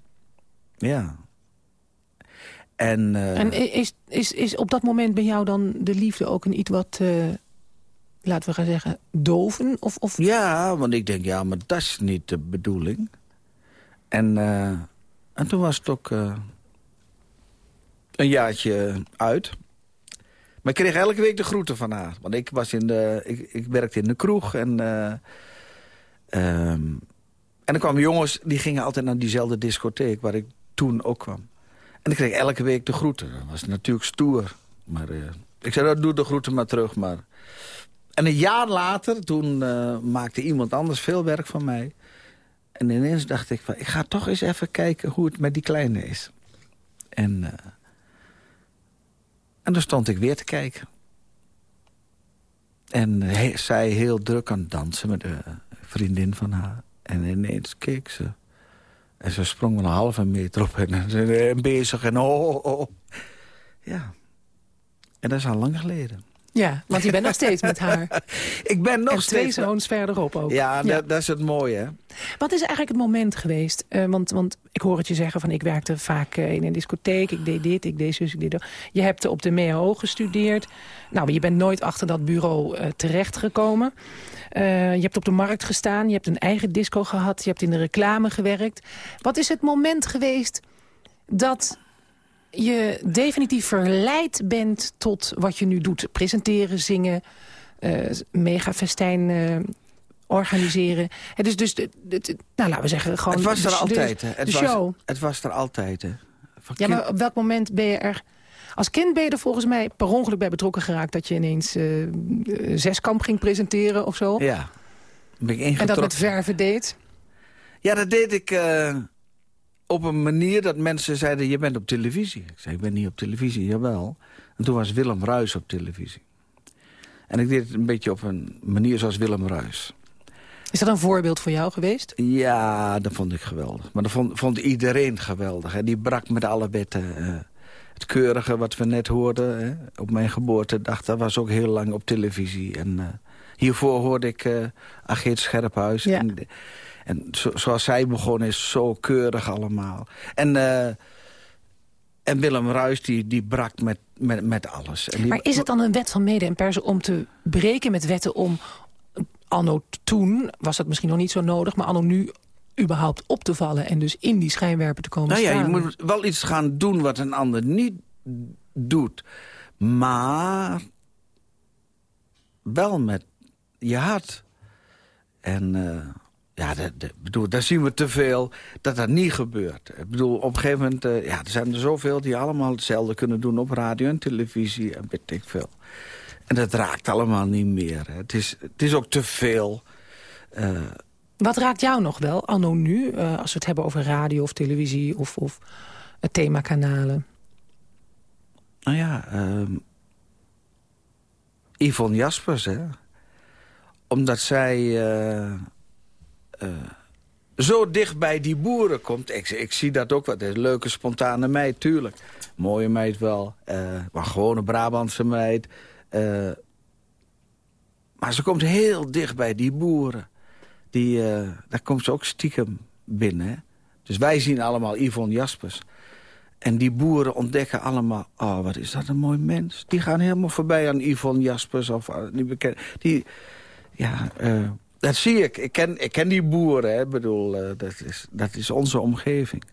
Ja. En, eh, En is, is, is op dat moment bij jou dan de liefde ook een iets wat, eh, laten we gaan zeggen, doven? Of, of... Ja, want ik denk, ja, maar dat is niet de bedoeling. En, en toen was het ook een jaartje uit. Maar ik kreeg elke week de groeten van haar. Want ik, was in de, ik, ik werkte in de kroeg. En, ehm, en er kwamen jongens, die gingen altijd naar diezelfde discotheek... waar ik toen ook kwam. En ik kreeg elke week de groeten. Dat was natuurlijk stoer. Maar eh, ik zei, nou, doe de groeten maar terug. Maar... En een jaar later, toen eh, maakte iemand anders veel werk van mij. En ineens dacht ik, van, ik ga toch eens even kijken hoe het met die kleine is. En, en dan stond ik weer te kijken. En he- zij heel druk aan het dansen met een vriendin van haar. En ineens keek ze. En ze sprong een halve meter op en, en, en bezig en oh, oh, oh. Ja. En dat is al lang geleden. Ja, want je bent nog steeds met haar. Ik ben nog en twee steeds... zoons verderop ook. Ja, Dat, dat is het mooie, hè? Wat is eigenlijk het moment geweest? Eh, want, want ik hoor het je zeggen van ik werkte vaak eh, in een discotheek. Ik deed dit, ik deed zus, ik deed dat. Je hebt op de MEO gestudeerd. Nou, je bent nooit achter dat bureau eh, terechtgekomen. Je hebt op de markt gestaan. Je hebt een eigen disco gehad. Je hebt in de reclame gewerkt. Wat is het moment geweest dat je definitief verleid bent tot wat je nu doet? Presenteren, zingen, eh megafestijn eh, organiseren. Het is dus, de, de- de- nou laten we zeggen, gewoon Het was de, er de- altijd, hè? Het de was, show. Het was er altijd, hè? Van Ja, maar op welk moment ben je er... Als kind ben je er volgens mij per ongeluk bij betrokken geraakt... dat je ineens eh, zeskamp ging presenteren of zo. Ja. Ben ik en dat met verven deed. Ja, dat deed ik op een manier dat mensen zeiden... je bent op televisie. Ik zei, ik ben niet op televisie, jawel. En toen was Willem Ruis op televisie. En ik deed het een beetje op een manier zoals Willem Ruis. Is dat een voorbeeld voor jou geweest? Ja, dat vond ik geweldig. Maar dat vond, vond iedereen geweldig. Hè. Die brak met alle wetten. eh. het keurige wat we net hoorden hè, op mijn geboortedag... dat was ook heel lang op televisie. En eh, hiervoor hoorde ik uh, Scherphuis. Ja. En, en zo, zoals zij begonnen is zo keurig allemaal. En, eh, en Willem Ruis die, die brak met, met, met alles. En die, Maar is het dan een wet van mede en persen om te breken met wetten om... Anno toen was dat misschien nog niet zo nodig... maar anno nu überhaupt op te vallen... en dus in die schijnwerper te komen Nou ja, staan? je moet wel iets gaan doen wat een ander niet doet. Maar wel met je hart. En uh, ja, dat, dat, bedoel, daar zien we te veel dat dat niet gebeurt. Ik bedoel, op een gegeven moment... Uh, ja, er zijn er zoveel die allemaal hetzelfde kunnen doen op radio en televisie en weet ik veel. En dat raakt allemaal niet meer. Hè. Het, is, het is ook te veel. Uh, Wat raakt jou nog wel, anno nu, uh, als we het hebben over radio of televisie of, of themakanalen? Nou ja, uh, Yvonne Jaspers, hè. Omdat zij uh, zo dicht bij die boeren komt. Ik, ik zie dat ook wat. Een leuke, spontane meid, tuurlijk. Mooie meid wel. Uh, maar gewoon een Brabantse meid. Uh, maar ze komt heel dicht bij die boeren. Die, daar komt ze ook stiekem binnen. Dus wij zien allemaal Yvonne Jaspers. En die boeren ontdekken allemaal... oh, wat is dat een mooi mens. Die gaan helemaal voorbij aan Yvonne Jaspers. Of die bekend, die, ja, dat zie ik. Ik ken, ik ken die boeren. Hè? Ik bedoel, uh, dat, is, dat is onze omgeving.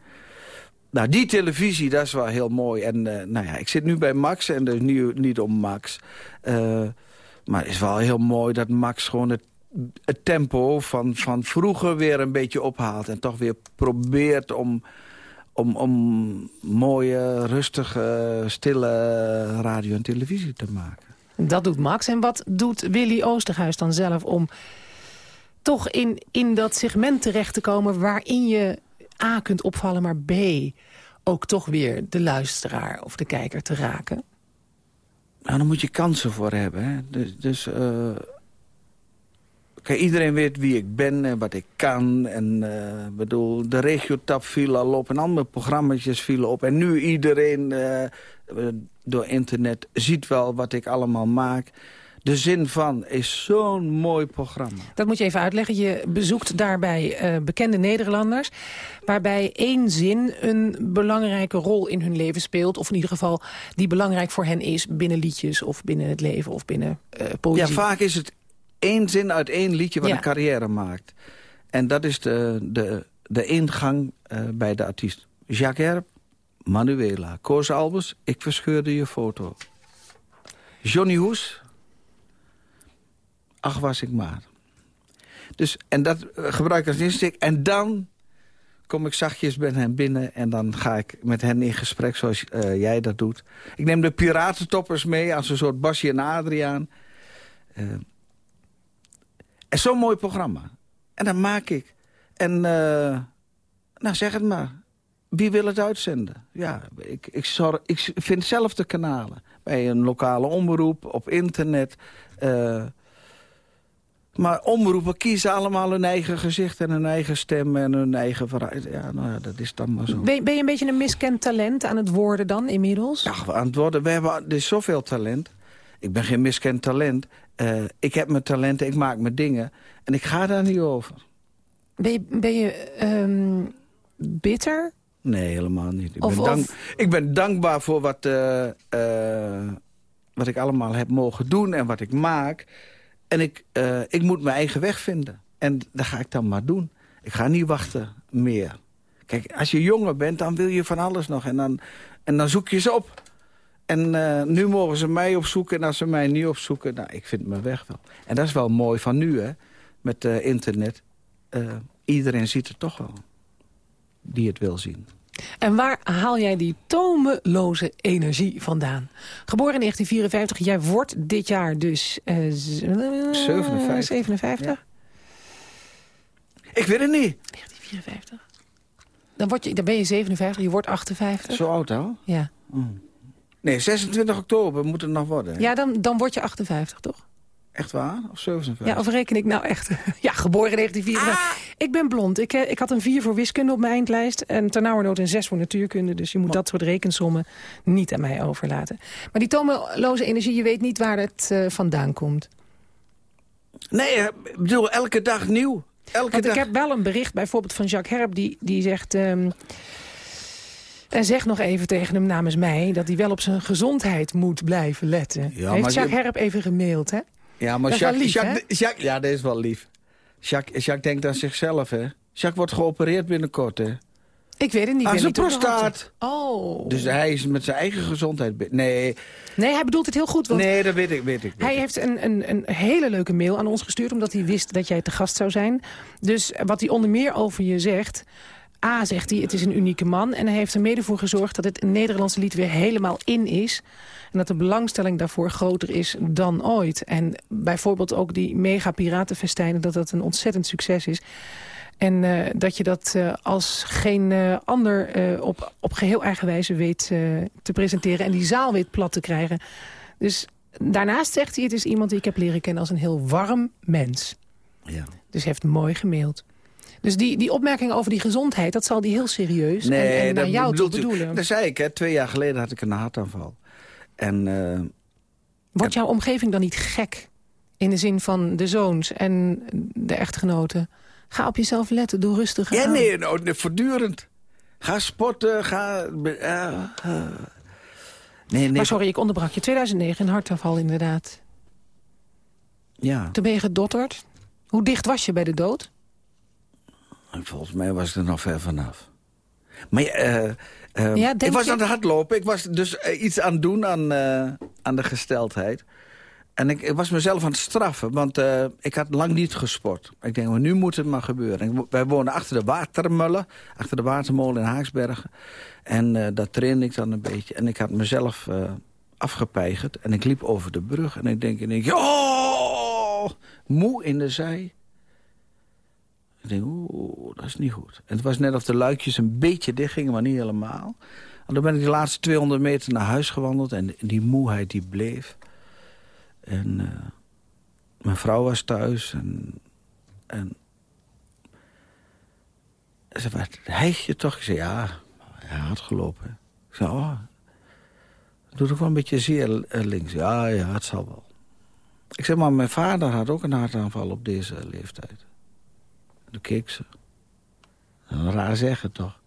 Nou, die televisie, dat is wel heel mooi. En uh, nou ja, ik zit nu bij Max en dus niet, niet om Max. Uh, maar het is wel heel mooi dat Max gewoon het, het tempo van, van vroeger weer een beetje ophaalt. En toch weer probeert om, om, om mooie, rustige, stille radio en televisie te maken. Dat doet Max. En wat doet Willy Oosterhuis dan zelf om toch in, in dat segment terecht te komen... waarin je A kunt opvallen, maar B ook toch weer de luisteraar of de kijker te raken? Nou, daar moet je kansen voor hebben. Hè? Dus, dus kijk, iedereen weet wie ik ben en wat ik kan. En uh, bedoel, de regiotap viel al op en andere programma's vielen op. En nu iedereen uh, door internet ziet wel wat ik allemaal maak. De zin van is zo'n mooi programma. Dat moet je even uitleggen. Je bezoekt daarbij uh, bekende Nederlanders... waarbij één zin een belangrijke rol in hun leven speelt... of in ieder geval die belangrijk voor hen is... binnen liedjes of binnen het leven of binnen uh, poëzie. Ja, vaak is het één zin uit één liedje wat ja. een carrière maakt. En dat is de, de, de ingang uh, bij de artiest. Jacques Herp, Manuela. Koos Albers, ik verscheurde je foto. Johnny Hoes, ach was ik maar. Dus, en dat gebruik ik als insteek. En dan kom ik zachtjes bij hen binnen... en dan ga ik met hen in gesprek zoals uh, jij dat doet. Ik neem de piratentoppers mee als een soort Basje en Adriaan. Uh, en zo'n mooi programma. En dat maak ik. En, nou zeg het maar. Wie wil het uitzenden? Ja, ik, ik, zorg, ik vind zelf de kanalen. Bij een lokale omroep, op internet... Maar omroepen kiezen allemaal hun eigen gezicht en hun eigen stem en hun eigen vooruit. Ja, nou ja, dat is dan maar zo. Ben, ben, je een beetje een miskend talent aan het worden dan inmiddels? Ja, aan het worden. We hebben, er is zoveel talent. Ik ben geen miskend talent. Uh, ik heb mijn talenten, ik maak mijn dingen. En ik ga daar niet over. Ben je, ben je um, bitter? Nee, helemaal niet. Ik, of, ben, dank, of... ik ben dankbaar voor wat, uh, uh, wat ik allemaal heb mogen doen en wat ik maak. En ik, uh, ik moet mijn eigen weg vinden. En dat ga ik dan maar doen. Ik ga niet wachten meer. Kijk, als je jonger bent, dan wil je van alles nog. En dan, en dan zoek je ze op. En uh, nu mogen ze mij opzoeken. En als ze mij niet opzoeken, nou, ik vind mijn weg wel. En dat is wel mooi van nu, hè. Met uh, internet. iedereen ziet het toch wel. Die het wil zien. En waar haal jij die tomeloze energie vandaan? Geboren in 1954, jij wordt dit jaar dus... Uh, 57. 57? Ja. Ik weet het niet. 1954. Dan, word je, dan ben je 57, je wordt 58. Zo oud al? Ja. Mm. Nee, 26 oktober moet het nog worden. Hè? Ja, dan, dan word je 58, toch? Echt waar? Of 57? Ja, of reken ik nou echt? ja, geboren in 1954. Ah. Ik ben blond. Ik, ik had een 4 voor wiskunde op mijn eindlijst. En ternauwernood een 6 voor natuurkunde. Dus je moet dat soort rekensommen niet aan mij overlaten. Maar die tomeloze energie, je weet niet waar het uh, vandaan komt. Nee, ik bedoel, elke dag nieuw. Elke Want dag... ik heb wel een bericht bijvoorbeeld van Jacques Herp... die, die zegt... Um, en zeg nog even tegen hem namens mij... dat hij wel op zijn gezondheid moet blijven letten. Ja, Heeft Jacques je... Herp even gemaild, hè? Ja, maar Jacques, lief, Jacques, Jacques, ja, dat is wel lief. Jacques, Jacques denkt aan zichzelf, hè. Jacques wordt geopereerd binnenkort, hè. Ik weet het niet. Aan zijn prostaat. Oh. Dus hij is met zijn eigen gezondheid... Nee. Nee, hij bedoelt het heel goed. Want nee, dat weet ik. Weet ik weet hij ik. heeft een, een, een hele leuke mail aan ons gestuurd... omdat hij wist dat jij te gast zou zijn. Dus wat hij onder meer over je zegt... A, zegt hij, het is een unieke man. En hij heeft er mede voor gezorgd dat het Nederlandse lied weer helemaal in is. En dat de belangstelling daarvoor groter is dan ooit. En bijvoorbeeld ook die mega piratenfestijnen, dat dat een ontzettend succes is. En uh, dat je dat uh, als geen uh, ander op, op geheel eigen wijze weet te presenteren. En die zaal weet plat te krijgen. Dus daarnaast zegt hij, het is iemand die ik heb leren kennen als een heel warm mens. Ja. Dus hij heeft mooi gemaild. Dus die, die opmerking over die gezondheid, dat zal die heel serieus nee, en, en naar dat jou toe bedoelen. Dat zei ik, hè. twee jaar geleden had ik een hartaanval. En, uh, Wordt jouw omgeving dan niet gek? In de zin van de zoons en de echtgenoten. Ga op jezelf letten, doe rustig Ja, aan. nee, nou, voortdurend. Ga sporten, ga... Uh, uh. Nee, nee. Maar sorry, ik onderbrak je. 2009, een hartaanval inderdaad. Ja. Toen ben je gedotterd. Hoe dicht was je bij de dood? Volgens mij was ik er nog ver vanaf. Maar uh, uh, ja, ik was je... aan het hardlopen. Ik was dus uh, iets aan het doen aan, uh, aan de gesteldheid. En ik, ik, was mezelf aan het straffen, want ik had lang niet gesport. Ik denk, well, nu moet het maar gebeuren. Ik, wij wonen achter de watermullen, achter de watermolen in Haaksbergen. En daar trainde ik dan een beetje. En ik had mezelf afgepeigerd. En ik liep over de brug. En ik denk, en ik, oh, moe in de zij. Ik denk, oeh, dat is niet goed. En het was net of de luikjes een beetje dicht gingen, maar niet helemaal. En dan ben ik de laatste 200 meter naar huis gewandeld. En die moeheid die bleef. En uh, mijn vrouw was thuis. En, en ze hijg je toch? Ik zei, ja, hij had gelopen. Ik zei, oh, doet ook wel een beetje zeer links. Ja, ja, het zal wel. Ik zeg, maar mijn vader had ook een hartaanval op deze leeftijd. Toen keek. Een raar zeggen, toch?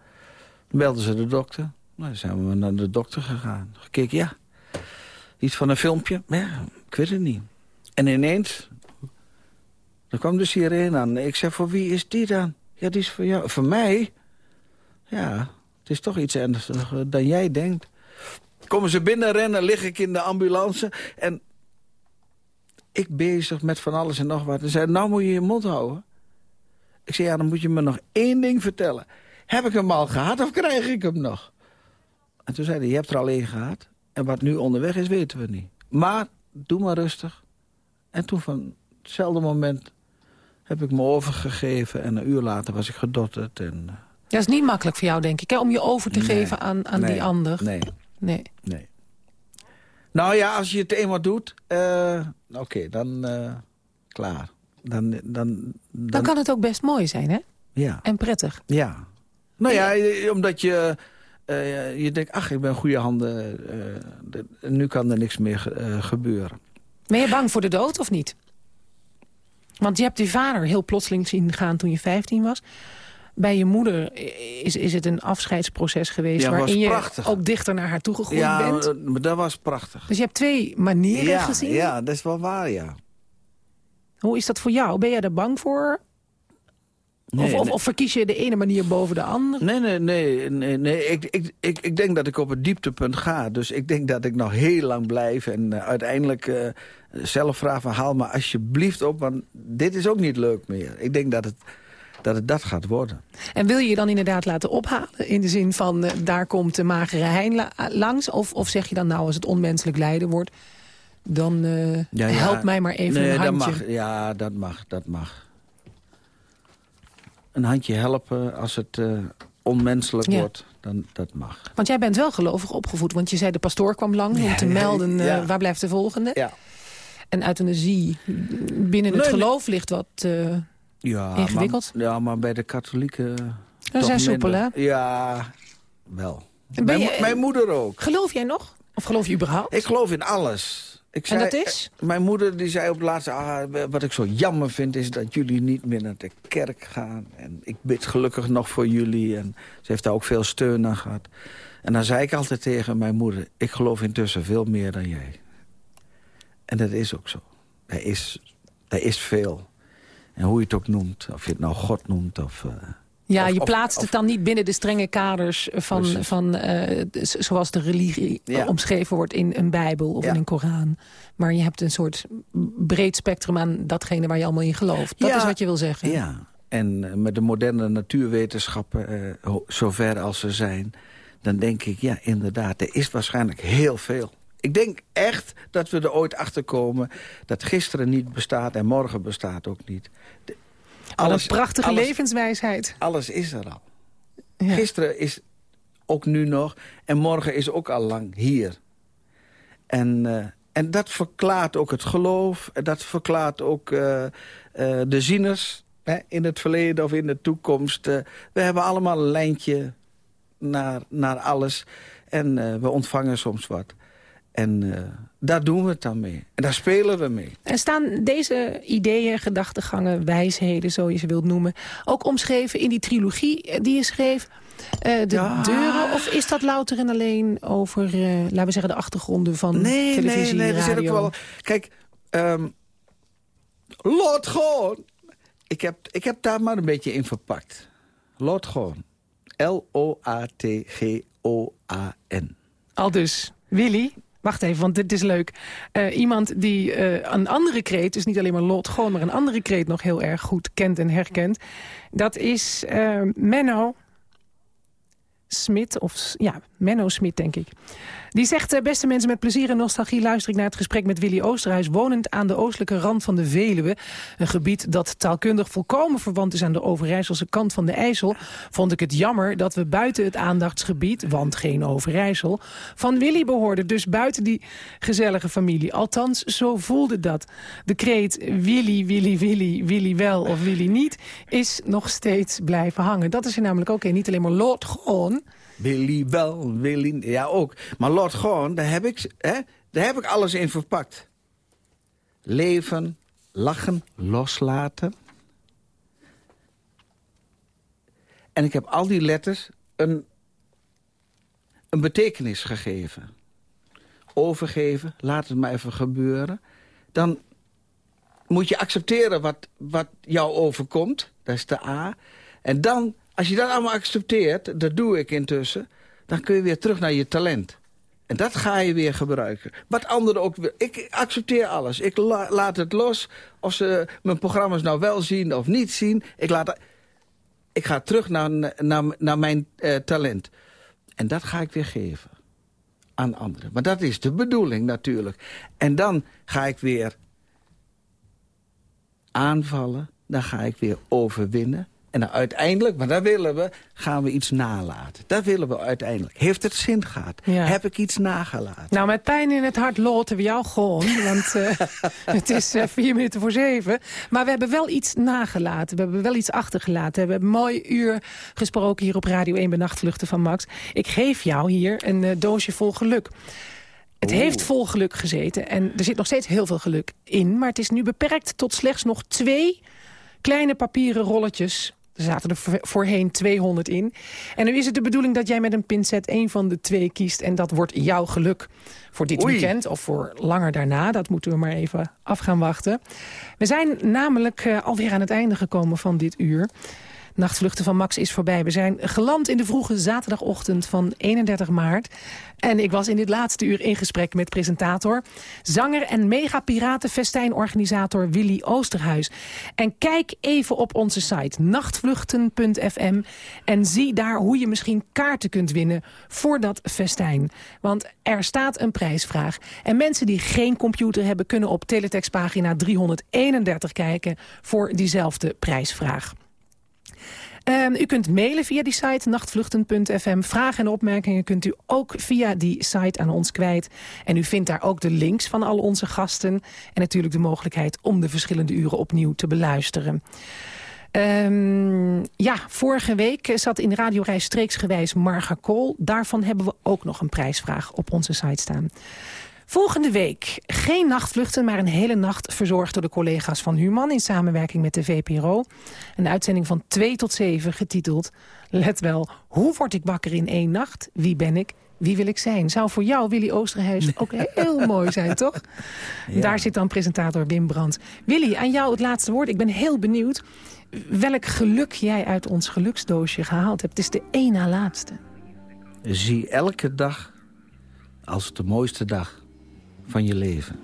Toen belden ze de dokter. Nou, zijn we naar de dokter gegaan. Gekeken, ja. Iets van een filmpje? Ja, ik weet het niet. En ineens... Er kwam de sirene aan. Ik zei, voor wie is die dan? Ja, die is voor jou. Voor mij? Ja, het is toch iets ernstiger dan jij denkt. Komen ze binnenrennen, lig ik in de ambulance... en ik bezig met van alles en nog wat. En zei, nou moet je je mond houden. Ik zei, ja, dan moet je me nog één ding vertellen. Heb ik hem al gehad of krijg ik hem nog? En toen zei hij, je hebt er al één gehad. En wat nu onderweg is, weten we niet. Maar, doe maar rustig. En toen van hetzelfde moment heb ik me overgegeven. En een uur later was ik gedotterd. En, uh... Dat is niet makkelijk voor jou, denk ik, hè? om je over te nee, geven aan, aan nee, die ander. Nee. Nee. nee. Nou ja, als je het eenmaal doet, uh, oké, okay, dan uh, klaar. Dan, dan, dan, dan, kan het ook best mooi zijn, hè? Ja. En prettig. Ja. Nou ja, omdat je, uh, je denkt, ach, ik ben goede handen. nu kan er niks meer gebeuren. Ben je bang voor de dood of niet? Want je hebt je vader heel plotseling zien gaan toen je 15 was. Bij je moeder is, is het een afscheidsproces geweest... Ja, waarin je prachtig. ook dichter naar haar toegegroeid ja, bent. Ja, dat was prachtig. Dus je hebt twee manieren ja, gezien? Ja, dat is wel waar, ja. Hoe is dat voor jou? Ben jij er bang voor? Nee, of, of, nee. of, verkies je de ene manier boven de andere? Nee, nee, nee. nee, nee. Ik, ik, ik, ik denk dat ik op het dieptepunt ga. Dus ik denk dat ik nog heel lang blijf. En uh, uiteindelijk uh, zelf vraag van haal me alsjeblieft op. Want dit is ook niet leuk meer. Ik denk dat het dat het dat gaat worden. En wil je je dan inderdaad laten ophalen? In de zin van, uh, daar komt de magere hein la langs? Of, of zeg je dan, nou, als het onmenselijk lijden wordt... dan uh, ja, ja. help mij maar even nee, een handje. Dat mag, ja, dat mag, dat mag. Een handje helpen als het uh, onmenselijk ja. wordt, dan dat mag. Want jij bent wel gelovig opgevoed. Want je zei, de pastoor kwam lang om te melden... waar blijft de volgende? Ja. En euthanasie, binnen het nee, geloof ligt wat... Ja, Ingewikkeld? Maar, ja, maar bij de katholieken... Dat zijn soepel, hè? Ja, wel. Mijn, mijn moeder ook. Geloof jij nog? Of geloof je überhaupt? Ik geloof in alles. Ik zei, en dat is? Mijn moeder die zei op het laatste... Ah, wat ik zo jammer vind is dat jullie niet meer naar de kerk gaan. En ik bid gelukkig nog voor jullie. En ze heeft daar ook veel steun aan gehad. En dan zei ik altijd tegen mijn moeder... ik geloof intussen veel meer dan jij. En dat is ook zo. Er is, er is veel. En hoe je het ook noemt. Of je het nou God noemt of... Uh, ja, of, je plaatst of, het dan niet binnen de strenge kaders van, van uh, zoals de religie ja. omschreven wordt in een Bijbel of ja. in een Koran. Maar je hebt een soort breed spectrum aan datgene waar je allemaal in gelooft. Dat ja, is wat je wil zeggen. Ja, en uh, met de moderne natuurwetenschappen, uh, zover als ze zijn... dan denk ik, ja, inderdaad, er is waarschijnlijk heel veel. Ik denk echt dat we er ooit achter komen dat gisteren niet bestaat en morgen bestaat ook niet. De, alles, een prachtige alles, levenswijsheid. Alles is er al. Ja. Gisteren is ook nu nog en morgen is ook al lang hier. En, uh, en dat verklaart ook het geloof. Dat verklaart ook uh, uh, de zieners hè, in het verleden of in de toekomst. we hebben allemaal een lijntje naar, naar alles. En we ontvangen soms wat. En daar doen we het dan mee. En daar spelen we mee. En staan deze ideeën, gedachtegangen, wijsheden, zo je ze wilt noemen... ook omschreven in die trilogie die je schreef... Uh, de ja. deuren, of is dat louter en alleen over, uh, laten we zeggen, de achtergronden van nee, televisie, Nee, nee, er zit ook wel... Kijk, um, gewoon. Ik heb, ik heb daar maar een beetje in verpakt. Gewoon. L-O-A-T-G-O-A-N. Al dus, Willy, Wacht even, want dit is leuk. Uh, iemand die uh, een andere kreet, dus niet alleen maar Lot gewoon... maar een andere kreet nog heel erg goed kent en herkent. Dat is uh, Menno. Smit, of ja, Menno Smit denk ik. Die zegt, eh, beste mensen met plezier en nostalgie... luister ik naar het gesprek met Willy Oosterhuis... wonend aan de oostelijke rand van de Veluwe. Een gebied dat taalkundig volkomen verwant is... aan de Overijsselse kant van de IJssel. Vond ik het jammer dat we buiten het aandachtsgebied... want geen Overijssel, van Willy behoorden. Dus buiten die gezellige familie. Althans, zo voelde dat. De kreet Willy, Willy, Willy, Willy wel of Willy niet... is nog steeds blijven hangen. Dat is er namelijk ook een. Niet alleen maar lot gewoon Willy wel, Willy... Ja, ook. Maar Lord gewoon, daar heb ik, hè, daar heb ik alles in verpakt. Leven, lachen, loslaten. En ik heb al die letters een, een betekenis gegeven. Overgeven, laat het maar even gebeuren. Dan moet je accepteren wat, wat jou overkomt. Dat is de A. En dan als je dat allemaal accepteert, dat doe ik intussen... dan kun je weer terug naar je talent. En dat ga je weer gebruiken. Wat anderen ook... Ik accepteer alles. Ik laat het los. Of ze mijn programma's nou wel zien of niet zien. Ik, laat, ik ga terug naar, naar, naar mijn uh, talent. En dat ga ik weer geven. Aan anderen. Maar dat is de bedoeling natuurlijk. En dan ga ik weer aanvallen. Dan ga ik weer overwinnen. En uiteindelijk, maar dat willen we, gaan we iets nalaten. Dat willen we uiteindelijk. Heeft het zin gehad? Heb ik iets nagelaten? Nou, met pijn in het hart loten we jou gewoon. Want uh, het is uh, vier minuten voor zeven. Maar we hebben wel iets nagelaten. We hebben wel iets achtergelaten. We hebben een mooi uur gesproken hier op Radio 1 bij Nachtvluchten van Max. Ik geef jou hier een uh, doosje vol geluk. Het heeft vol geluk gezeten en er zit nog steeds heel veel geluk in. Maar het is nu beperkt tot slechts nog twee kleine papieren rolletjes er zaten er voorheen 200 in. En nu is het de bedoeling dat jij met een pincet één van de twee kiest. En dat wordt jouw geluk voor dit weekend of voor langer daarna. Dat moeten we maar even af gaan wachten. We zijn namelijk uh, alweer aan het einde gekomen van dit uur. Nachtvluchten van Max is voorbij. We zijn geland in de vroege zaterdagochtend van 31 maart. En ik was in dit laatste uur in gesprek met presentator... zanger en mega-piratenfestijnorganisator Willy Oosterhuis. En kijk even op onze site nachtvluchten.fm... en zie daar hoe je misschien kaarten kunt winnen voor dat festijn. Want er staat een prijsvraag. En mensen die geen computer hebben... kunnen op teletextpagina 331 kijken voor diezelfde prijsvraag. Um, u kunt mailen via die site nachtvluchten.fm. Vragen en opmerkingen kunt u ook via die site aan ons kwijt. En u vindt daar ook de links van al onze gasten. En natuurlijk de mogelijkheid om de verschillende uren opnieuw te beluisteren. Um, ja, vorige week zat in Radio Reis streeksgewijs Marga Kool. Daarvan hebben we ook nog een prijsvraag op onze site staan. Volgende week geen nachtvluchten, maar een hele nacht verzorgd door de collega's van Human... in samenwerking met de VPRO. Een uitzending van 2 tot 7 getiteld... Let wel, hoe word ik wakker in één nacht? Wie ben ik? Wie wil ik zijn? Zou voor jou, Willy Oosterhuis, ook heel mooi zijn, toch? Daar zit dan presentator Wim Brandt. Willy, aan jou het laatste woord. Ik ben heel benieuwd welk geluk jij uit ons geluksdoosje gehaald hebt. Het is de één na laatste. Zie elke dag als de mooiste dag van je leven.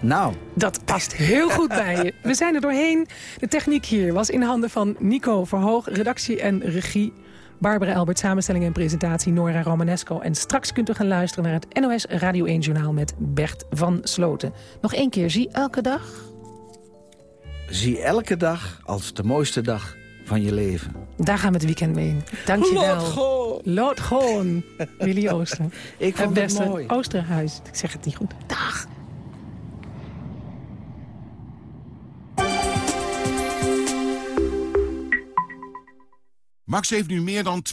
Nou. Dat past heel goed bij je. We zijn er doorheen. De techniek hier was in handen van Nico Verhoog, redactie en regie. Barbara Elbert, samenstelling en presentatie Nora Romanesco. En straks kunt u gaan luisteren naar het NOS Radio 1 Journaal met Bert van Sloten. Nog één keer, zie elke dag... Zie elke dag als de mooiste dag van je leven. Daar gaan we het weekend mee in. Dank je wel. Lood gewoon. Willy Ooster. Ik vond het, het mooi. Oosterhuis. Ik zeg het niet goed. Dag. Max heeft nu meer dan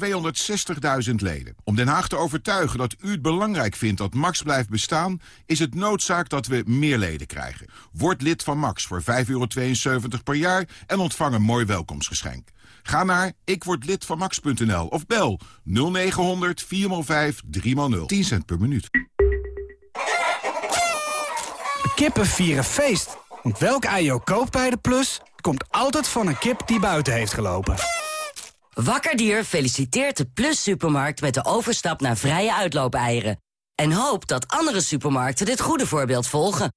260.000 leden. Om Den Haag te overtuigen dat u het belangrijk vindt dat Max blijft bestaan... is het noodzaak dat we meer leden krijgen. Word lid van Max voor 5,72 per jaar en ontvang een mooi welkomstgeschenk. Ga naar ikwordlidvanmax.nl of bel 0900 4x5 3x0. 10 cent per minuut. Kippen vieren feest. Want welk ei je koopt bij de Plus... komt altijd van een kip die buiten heeft gelopen. Wakkerdier feliciteert de Plus Supermarkt met de overstap naar vrije uitloopeieren. En hoopt dat andere supermarkten dit goede voorbeeld volgen.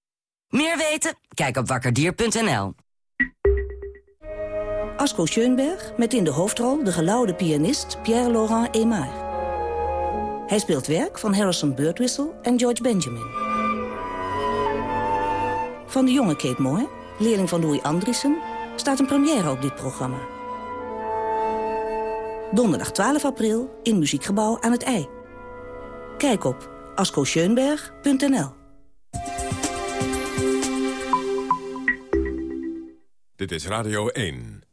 Meer weten? Kijk op wakkerdier.nl. Asko Schoenberg met in de hoofdrol de geloude pianist Pierre-Laurent Aimard. Hij speelt werk van Harrison Birdwhistle en George Benjamin. Van de jonge Kate Moore, leerling van Louis Andriessen... staat een première op dit programma. Donderdag 12 april in Muziekgebouw aan het IJ. Kijk op ascoscheunberg.nl Dit is Radio 1.